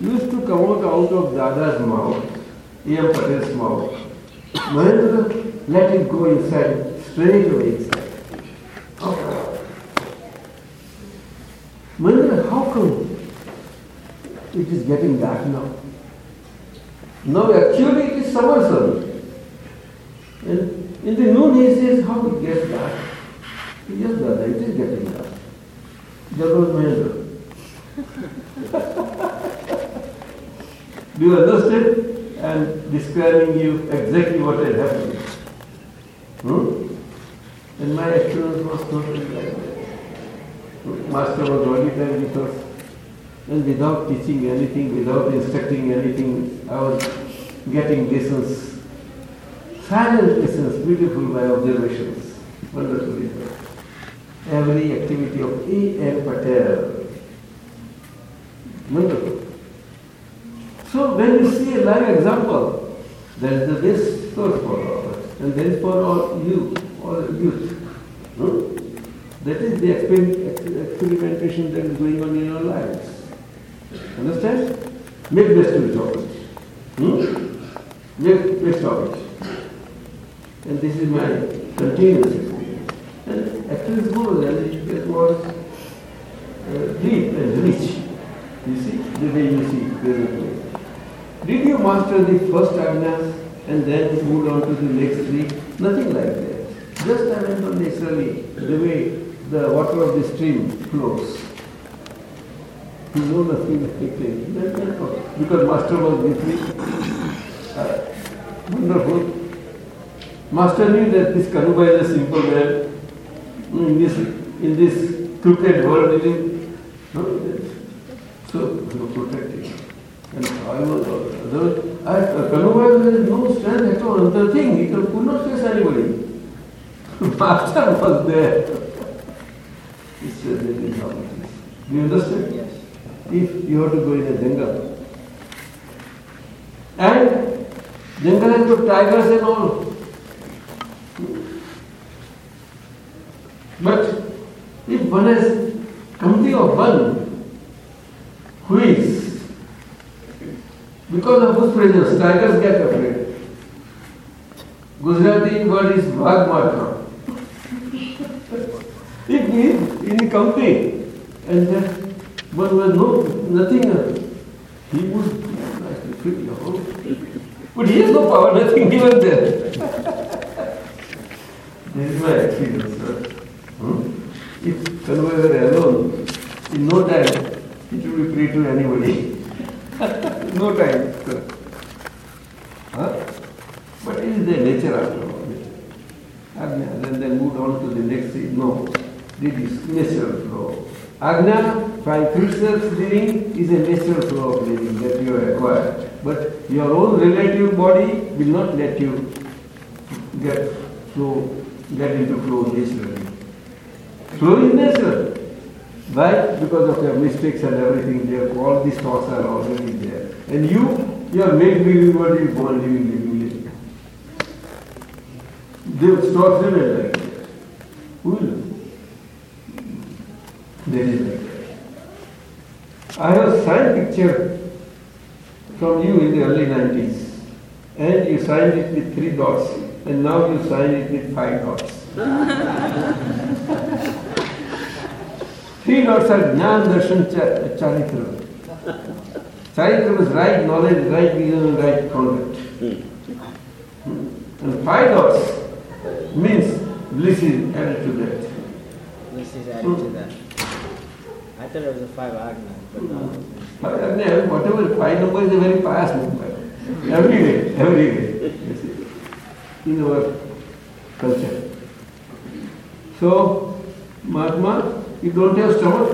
used to come out, out of Dada's mouth, E.M. Patel's mouth, Mahendra let it go inside, straight away inside. Mahendra, how come it is getting dark now? Now actually it is summer. And in the noon he says, how it gets dark? Yes, Dada, it is getting dark. Was Mahendra. Do you understand? And describing you exactly what had happened. Hmm? And my experience was totally like that. Master was only there with. And without teaching anything, without instructing anything, I was getting lessons. Silent lessons, beautiful by observations. Wonderful. Every activity of E. M. Patel. Wonderful. So when you see a live example, there is the best source for all. And there is for all you, all youth. Hmm? That is the exper- experimentation that is going on in our lives. Understand? Make best of it. Hmm? Make best of it. And this is my continuous experience. And actually it's good and it was uh, deep and rich. You see, the way you see presently. Did you master the first agnas and then move on to the next three? Nothing like that. Just I on naturally, the way the water of the stream flows. You know nothing like that. That was- Because master was with me. Uh, wonderful. Master knew that this Kanuba is a simple man. In this, in this crooked world living. No. So, you protecting. And I was, other, I, Kanubai has no strength at all. The thing, he could not face anybody. Master was there. He said, that is how it is. Do you understand? If you have to go in a jungle, and jungle has got tigers and all. But if one has company of one who is, because of whose presence, tigers get afraid. Gujarati word is Bhagmatra. He is in company and who has no, nothing, uh, he would like feel your whole. But he has no power, nothing given there. this is my experience, sir. Hmm? If Kanubai were alone, in no time, he would be free to anybody. no time, sir. Huh? But it is the nature after all. Agnya, then they moved on to the next thing. No, this is natural flow. Agnya, by precepts living, is a natural flow of living that you have acquired. But your own relative body will not let you get flow, get into flow naturally. Flow is natural. Why? Because of your mistakes and everything there, all these thoughts are already there. And you, you are made believing body, born living, living, living. Will stop remain like that. Who? I have signed picture from you in the early 90s and you signed it with three dots and now you sign it with five dots. three dots are Jnana Darshan Charitra. Charitra was right knowledge, right vision right conduct. Hmm. And five dots means bliss is added to that. This is added to that. I thought it was a five agna, but no. Whatever, five number is a very fast number. Every day, every day. In our culture. So, Mahatma, you don't have stomach?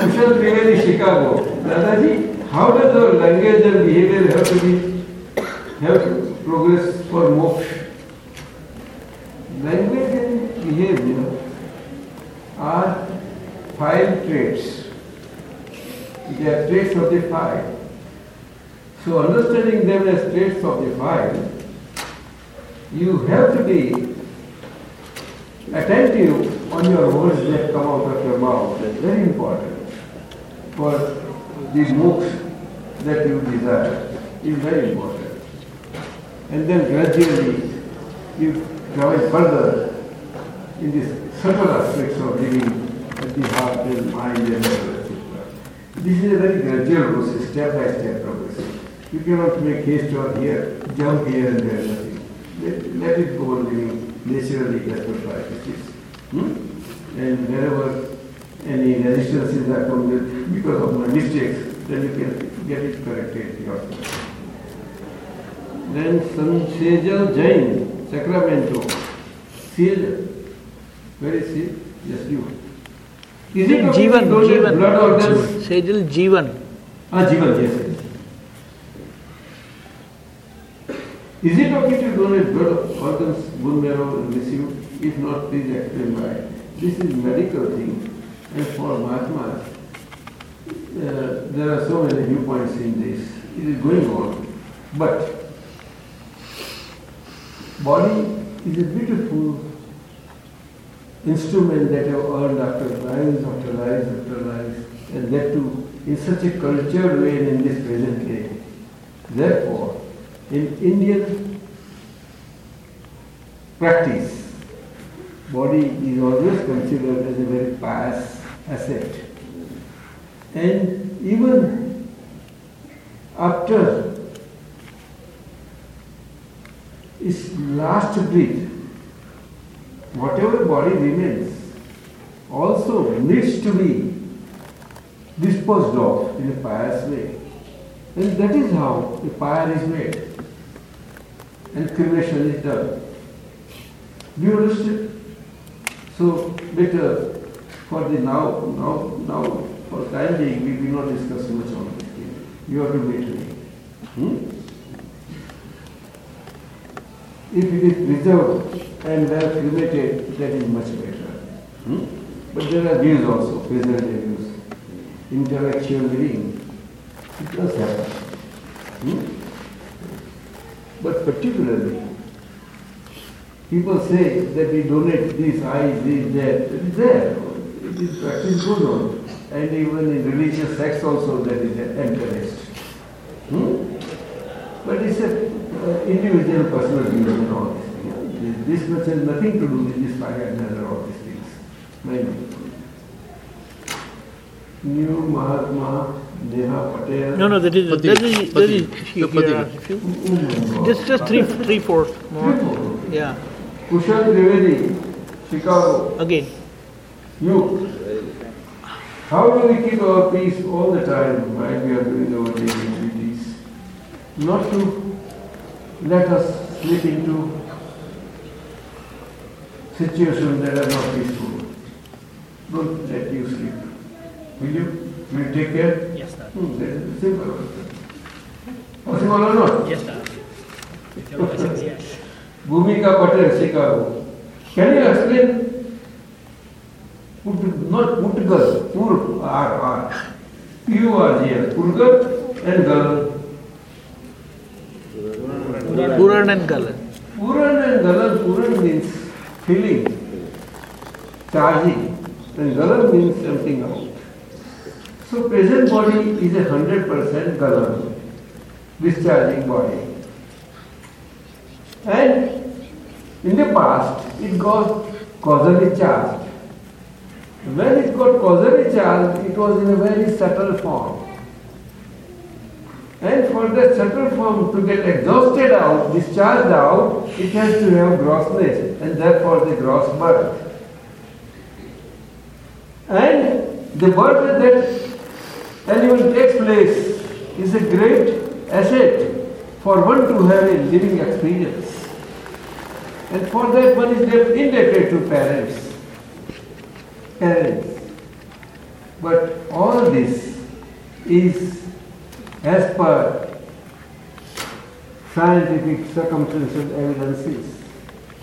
Kushal Trivedi, Chicago. Dadaji, how does our language and behavior have to be, have to progress for moksha? Language and behavior are five traits. They are traits of the five. So understanding them as traits of the five, you have to be attentive on your words that come out of your mouth. That's very important. For the moksha that you desire is very important. And then gradually you travel further in these subtle aspects of living at the heart and mind and etc. This is a very gradual process, step by step progress. You cannot make haste or here, jump here and there, nothing. Let, let it go on living naturally, that's what life is. Hmm? And wherever any resistances are come because of my mistakes, then you can get it corrected yourself. Then Sejal Jain, Sacramento. Where is he? Yes, you. Is it Jivan, Jivan. blood organs? Sejal Jivan. Ah, Jivan, yes. Is it okay to donate blood organs, bone marrow, and receive? If not, please explain why. This is medical thing, and for Mahatma, uh, there are so many viewpoints in this. It is going on, but body is a beautiful instrument that have earned after lives after lives after lives, and that too in such a cultured way in this present day. Therefore, in Indian practice, body is always considered as a very pious asset. And even after its last breath, whatever body remains also needs to be disposed of in a pious way. And that is how a pyre is made. And cremation is done. Do you understand? So better for the now, now, now, for time being, we will not discuss much on this thing. You have to wait a. Hmm? If it is preserved and well cremated, that is much better. Hmm? But there are views also, present views. Intellectual living, it does happen. Hmm? But particularly, people say that we donate this, eyes, this, that. It is there. It is practice goes on. And even in religious sects also that is encouraged. Hmm? But it's a uh, individual personal view and all this thing. This much has nothing to do with this fire and other all these things. Maybe. New Mahatma Neha Patel. No, no, that is Pati, that is, that Pati, is she, the Pati. here are a few. My God. Just just three three four more. Yeah. Kushal Trivedi, Chicago. Again. You. How do we keep our peace all the time while we are doing our daily duties? Not to let us slip into situations that are not peaceful. Don't let you sleep. Will you? Will you take care? Yes, sir. Hmm, that is simple. Possible or not? Yes, sir. With your blessings, yes. Bhumika Patel, Chicago. Can you explain? Put, not Putgal, Pur, R, R. P-U-R-G-L, Purgal and Galan. Puran and Galan. Puran and Galan, Puran means filling, charging, and Galan means emptying out. So present body is a hundred percent Galan, discharging body. And in the past, it got causally charged. When it got causally charged, it was in a very subtle form. And for the subtle form to get exhausted out, discharged out, it has to have grossness, and therefore the gross birth. And the birth that animal takes place is a great asset for one to have a living experience. And for that one is debt- indebted to parents. Parents. But all this is as per scientific circumstantial evidences.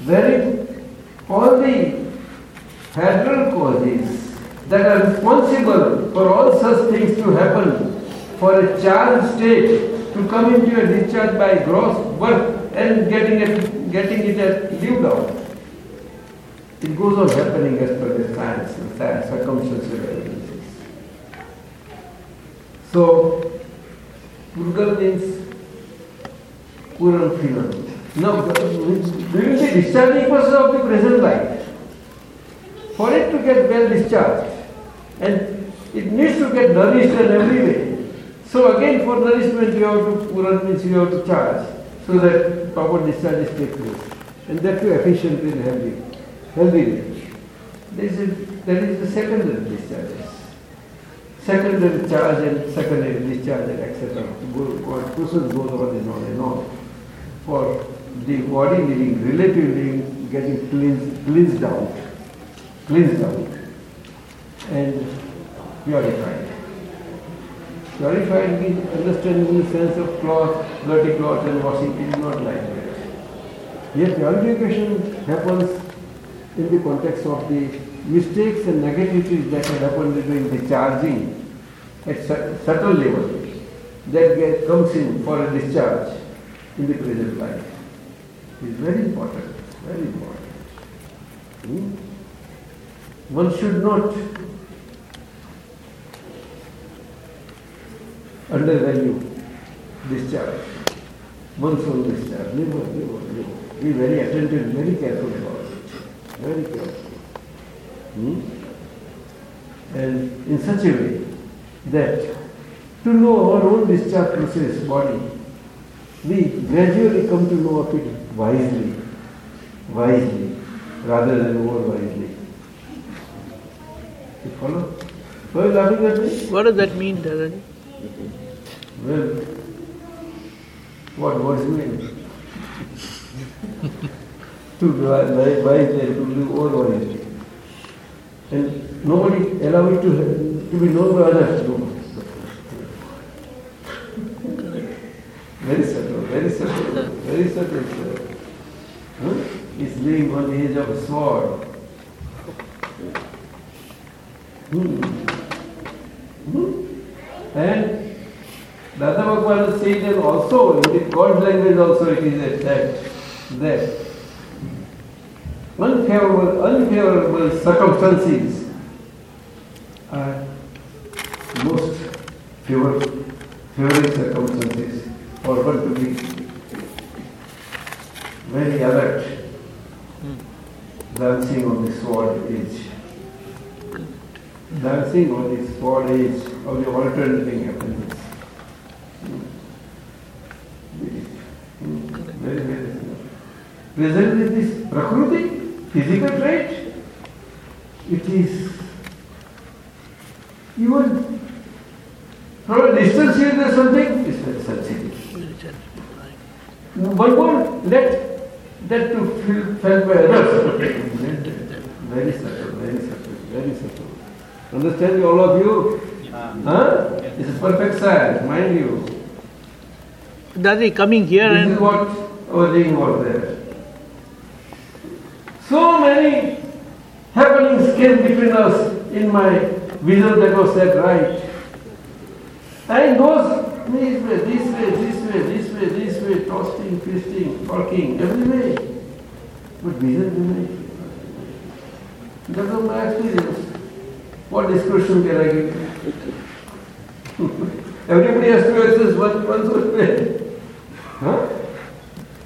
Wherein all the federal causes that are responsible for all such things to happen, for a charged state to come into a discharge by gross birth and getting it, getting it as lived out. It goes on happening as per the science, the science circumstantial evidences. So, Purgal means Puran Phinam. Now, during the discharging process of the present life, for it to get well discharged, and it needs to get nourished in every way. So again, for nourishment, you have to Puran means you have to charge, so that proper discharges take place, and that too efficiently and healthy, healthy way. This is, that is the secondary discharges secondary charge and secondary discharge etc. Go- Process goes on and on and on. For the body living, relative living, getting cleansed, cleansed out, cleansed out, and purified. Purified means understanding in the sense of cloth, dirty cloth and washing, is not like that. Here purification happens in the context of the mistakes and negativities that have happened during the charging at subtle level that get, comes in for a discharge in the present life. is very important, very important. Hmm? One should not undervalue discharge, one's own discharge. Never, never, never. Be very attentive, very careful about it. Very careful. Hmm? And in such a way that to know our own discharge process, body, we gradually come to know of it wisely, wisely, rather than over wisely. You follow? Why are you laughing at me? What does that mean, Dadaji? Well, what does it mean? to there, to live over it. And nobody allow it to, to be known by others. No. Very subtle, very subtle, very subtle. sir. Huh? He's living on the edge of a sword. Hmm. Hmm. And Dada Bhagwan is saying that also, in God's language also it is that, that unfavorable, unfavorable circumstances are most favor, favoring circumstances for one to be very alert, dancing on the sword edge. Dancing on the sword edge of the alternating happiness. Hmm. Hmm. Hmm. Very, very Presently this Prakriti, physical trait, it is even from a distance here there's something, it's very sensitive. One won't let that to feel felt by others. very subtle, very subtle, very subtle. Understand all of you? Huh? This is perfect science, mind you. Daddy, coming here This and is what our being was there. So many happenings came between us in my vision that was set right. And those this way, this way, this way, this way, this way, tossing, twisting, talking, every way. But vision remained. That was my experience. What description can I give? Everybody has to access one, one such way. Huh?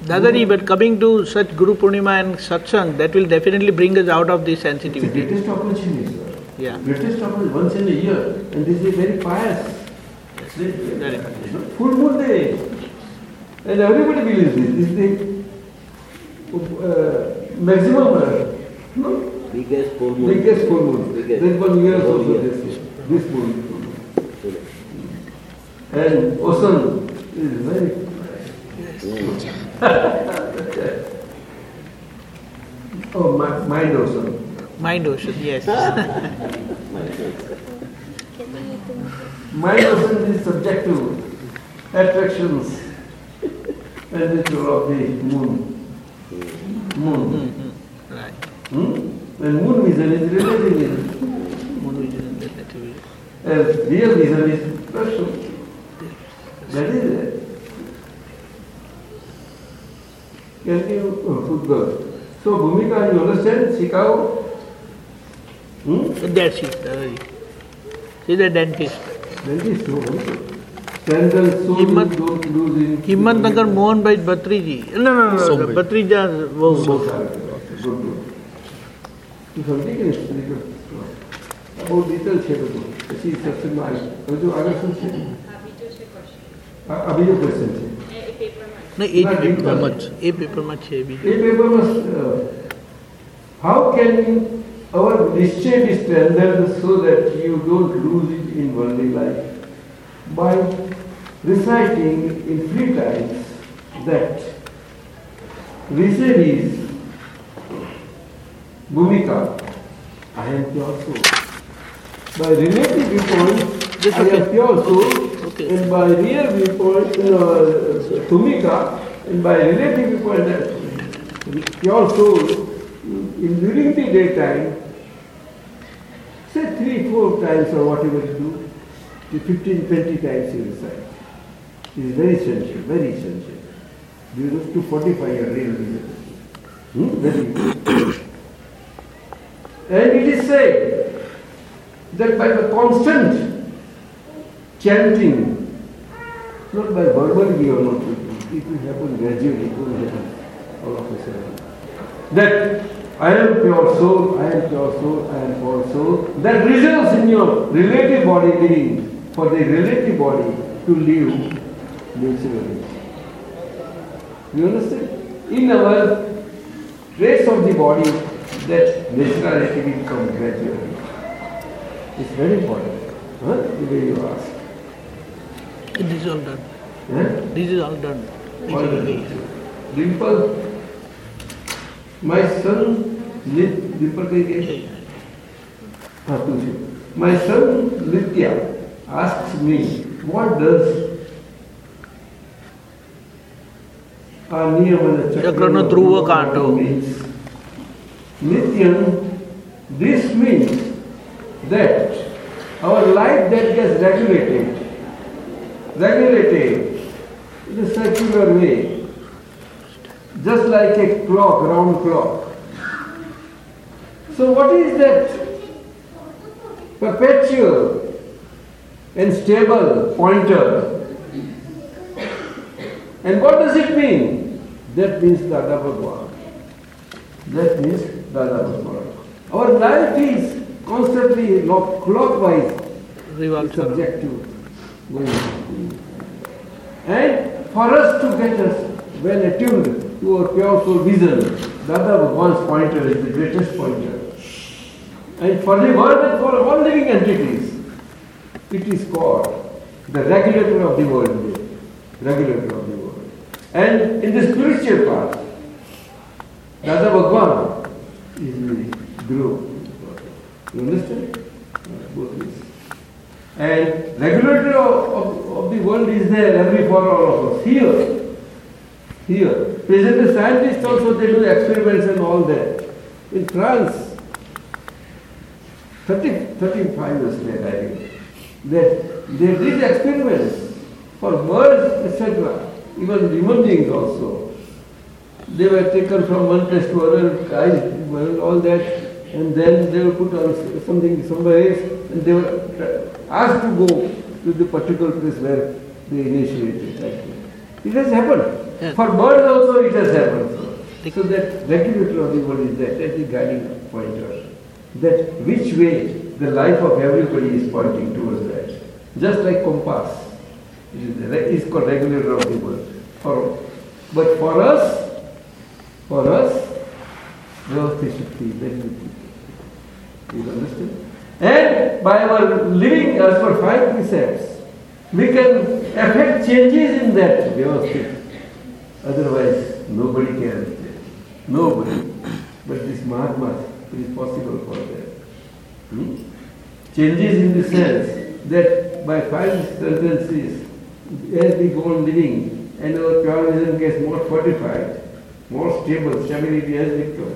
Dadari, but coming to such Guru Purnima and satsang, that will definitely bring us out of this sensitivity. It's the greatest opportunity, sir. Yeah. Greatest opportunity once in a year, and this is very pious. Very much. Full moon day. And everybody believes this. This is the uh, maximum, uh, no? Biggest full moon. biggest full moon. Biggest. There's one year also year. this, this moon. And ocean is very Oh, my, mind ocean. Mind ocean, yes. Mind ocean is subject to attractions and the role of the moon. Moon. right. Hmm? And moon vision is relative vision. Moon vision and relativity. As real vision is personal. That is it. Can you oh, put the so Bhumika, you understand? Chicago? Hmm? That's it, Dadari. She's a dentist. That is so wonderful. Scandal so Himmat- don't lose in हिम्मत नगर मोहन भाई बत्रीजी no no no, no बत्रीजा वो So sorry. Good, good. You something can explain about detail છે બધું પછી સત્સંગમાં આવી હજુ આગળ શું છે આ આ બીજો ક્વેશ્ચન છે No, it is paper much. A paper much heavy. Paper must. Uh, how can our nischay be strengthened so that you don't lose it in worldly life? By reciting in three times that Viseris Bhumika, I have pure. By relating people, I am pure soul and by real viewpoint, uh, Bhumika, and by relative viewpoint, that pure soul, in during the daytime, say three, four times or whatever you do, the 15, 20 times you recite. It is very essential, very essential. You have to fortify your real vision. Hmm? Very And it is said that by the constant chanting, not by verbally or not, it will happen gradually, it will happen all of a sudden. That I am pure soul, I am pure soul, I am pure soul. That results in your relative body being, for the relative body to live naturally. You understand? In our trace of the body, that naturality will come gradually. It's very important. Huh? The way you ask. this is all done Huh? this is all done All the dimple. My son, Nit, Dimple કઈ ગઈ? હા, તું છે. My son Nitya asks me, what does આ નિયમ અને ચક્રનો ધ્રુવ કાંટો. means? Nityam, this means that our life that gets regulated, regulated in a circular way, just like a clock, round clock. So what is that perpetual and stable pointer? And what does it mean? That means Dada Bhagwan. That means Dada Bhagwan. Our life is constantly lo- clockwise Revolves around. subject to going. And for us to get us well attuned to our pure soul vision, Dada Bhagwan's pointer is the greatest pointer. And for the world and for all living entities, it is called the regulator of the world. Regulator of the world. And in the spiritual part, Dada Bhagwan is the guru. You understand? Both ways. And regulator of, of, of the world is there every for all of us. Here. Here. Present scientists also they do experiments and all that. In France, 30, 35 years later, I think, that they did experiments for birds, etc., even human beings also. They were taken from one place to another, all that, and then they were put on something somewhere else, and they were asked to go to the particular place where they initiated. That. It has happened. Yeah. For birds also it has happened. So that regulator of the world is that, that is the guiding pointer. That which way the life of everybody is pointing towards that. Just like compass. It is, the is called regulator of the world. For, but for us, for us, Vyavasthit Shakti, very. You understand? And by our living as per five precepts, we can affect changes in that. Otherwise, nobody can. Nobody. But this Mahatma, it is possible for them. Hmm? Changes in the sense that by five sentences, as we go on living, and our pure gets more fortified, more stable, stability has become.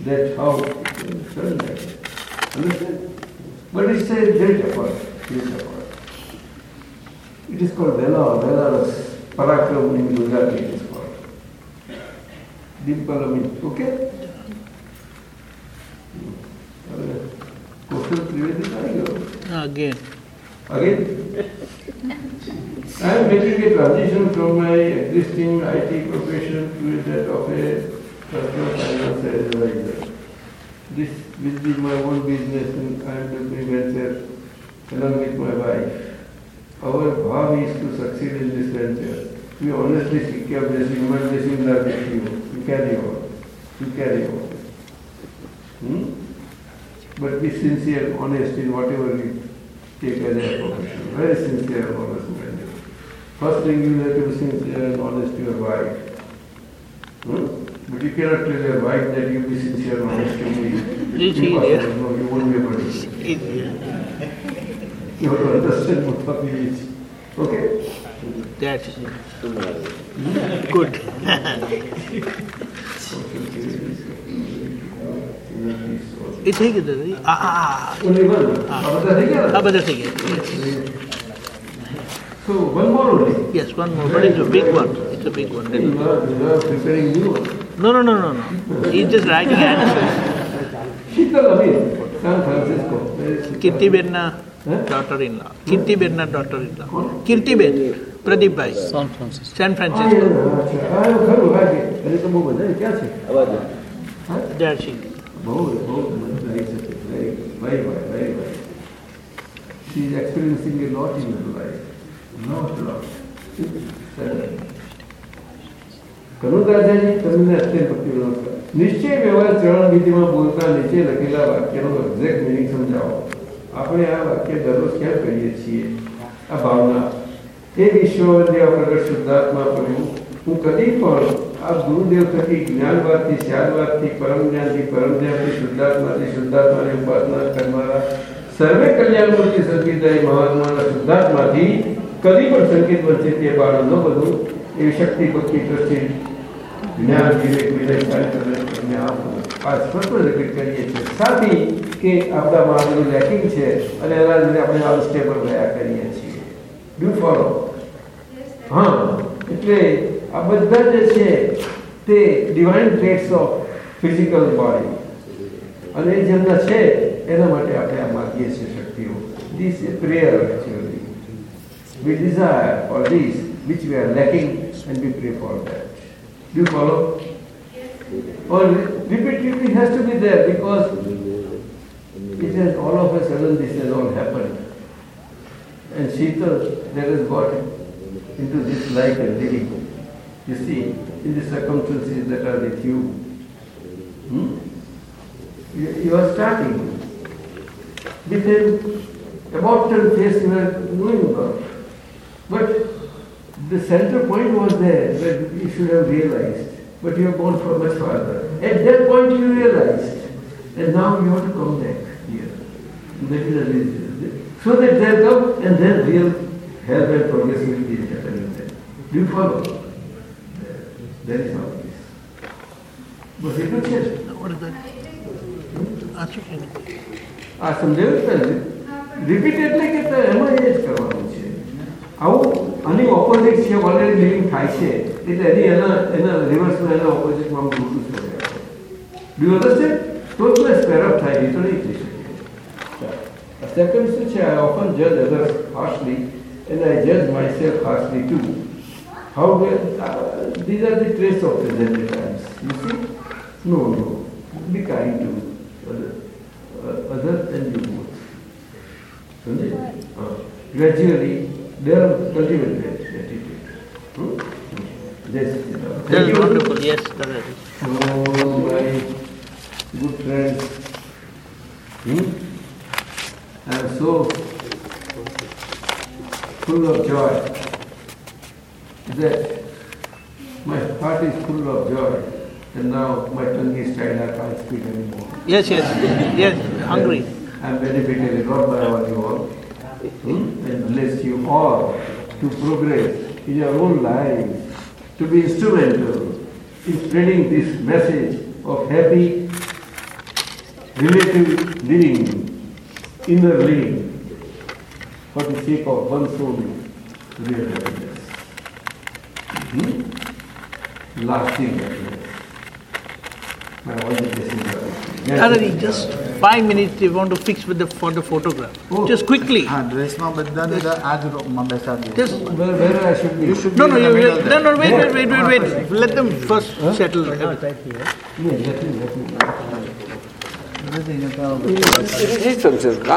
That's how it can turn that. Understand? But it's a great effort. Great effort. It is called Vela, Vela's Parakram in Gujarati it is called. Means, okay? Question Trivedi Tiger. Again. Again? I am making a transition from my existing IT profession to that of a personal finance advisor. This will be my own business and I am doing venture along with my wife. Our vow is to succeed in this venture. We honestly seek your blessing, my blessings are with you. You carry on. You carry on. Hmm? But be sincere, honest in whatever you take as a profession. Very sincere, honest man. First thing you have to be sincere and honest to your wife. Hmm? But you cannot tell your wife that you be sincere and honest to me. Impossible. No, you won't be able to. You have to understand what puppy is. Okay? That's good. ये ठीक है दादा one आ अब बदल ठीक है So one more only. Yes, one more, but it's a big one. It's a big one. You are, you are preparing new one. No, no, no, no, no. He's just writing at. San Francisco. Kirti Birna, daughter-in-law. Kirti Birna, daughter-in-law. Kirti Birna, Pradeep Bhai. San Francisco. San Francisco. There she is. She is experiencing a lot in her life. Not a lot. કનુદાદાજી તમને અત્યંત પ્રતિબંધ નિશ્ચય વ્યવહાર ચરણ વિધિમાં બોલતા નીચે લખેલા વાક્યનો એક્ઝેક્ટ મિનિંગ સમજાવો. આપણે આ વાક્ય દરરોજ ક્યાં કહીએ છીએ? આ ભાવના. એ ઈશ્વર જેવા પ્રગટ શુદ્ધાત્મા પડ્યું હું કદી પણ આ ગુરુદેવ થકી જ્ઞાનવાદથી શ્યાદવાદથી પરમ જ્ઞાનથી પરમ જ્ઞાનથી શુદ્ધાત્માથી, શુદ્ધાત્માની ઉપાસના કરનારા સર્વે કલ્યાણમૂર્તિ સંગીતદાયી મહાત્માના શુદ્ધાત્માથી કદી પણ સંકેત વચ્ચે તે બાળ ન બધું એવી શક્તિ ભક્તિ ટ્રસ્ટી જ્ઞાન વિવેક વિનય કાર્યક્રમ તમને આપું આ સ્પષ્ટ રિપીટ કરીએ છીએ સાથી કે આપણામાં આ બધું લેકિંગ છે અને એના લીધે આપણે અનસ્ટેબલ રહ્યા કરીએ છીએ ડુ ફોલો હા એટલે આ બધા જે છે તે divine traits of physical body અને એ જેમના છે એના માટે આપણે આ માગીએ છીએ શક્તિઓ this a prayer actually we desire for this which we are lacking and we pray for that. Do you follow? Or repeatedly has to be there because it has all of a sudden this has all happened. And Sheetal, that has got into this life and living. You see, in the circumstances that are with you, hmm? you, are starting. Within about 10 phase you are going about. But the center point was there that you should have realized, but you have gone for much farther. At that point you realized, and now you have to come back here. That is the reason. So that there come and then real help and progress will be happening there. Do you follow? That is how it is. બસ એટલું છે What is that? Ask you. આ સમજાવ્યું છે ને repeat એટલે કે તો એમાં એ જ કરવાનું છે આવું આની ઓપોઝિટ છે ઓલરેડી લિવિંગ થાય છે એટલે એની એના એના રિવર્સમાં એના ઓપોઝિટમાં આમ જોતું છે ડુ યુ અન્ડરસ્ટેન્ડ તો જ મેં સ્પેરઅપ થાય એ તો નહીં થઈ શકે સેકન્ડ શું છે આઈ ઓફન જજ અધર્સ હાર્શલી એન્ડ આઈ જજ myself harshly two how these are the traits of present times you see no no be kind to other, uh, other and you both સમજે હા gradually they are cultivated attitude. Hmm? Yes. That is wonderful. Yes, correct. So my good friends, hmm? I am so full of joy that my heart is full of joy and now my tongue is tied, I can't speak anymore. Yes, yes, yes, hungry. I am benefited a lot by what you all hmm? and bless you all to progress in your own lives, to be instrumental in spreading this message of happy, relative living, inner living, for the sake of one's own real happiness. Hmm? Lasting happiness. My all just five minutes they want to fix with the for the photograph. Oh. Just quickly. Ah, just where, where I should be. You should no, be no, you, no, no, wait, wait, wait, wait, wait. Ah, let them first huh? settle. Yeah, let me, let me.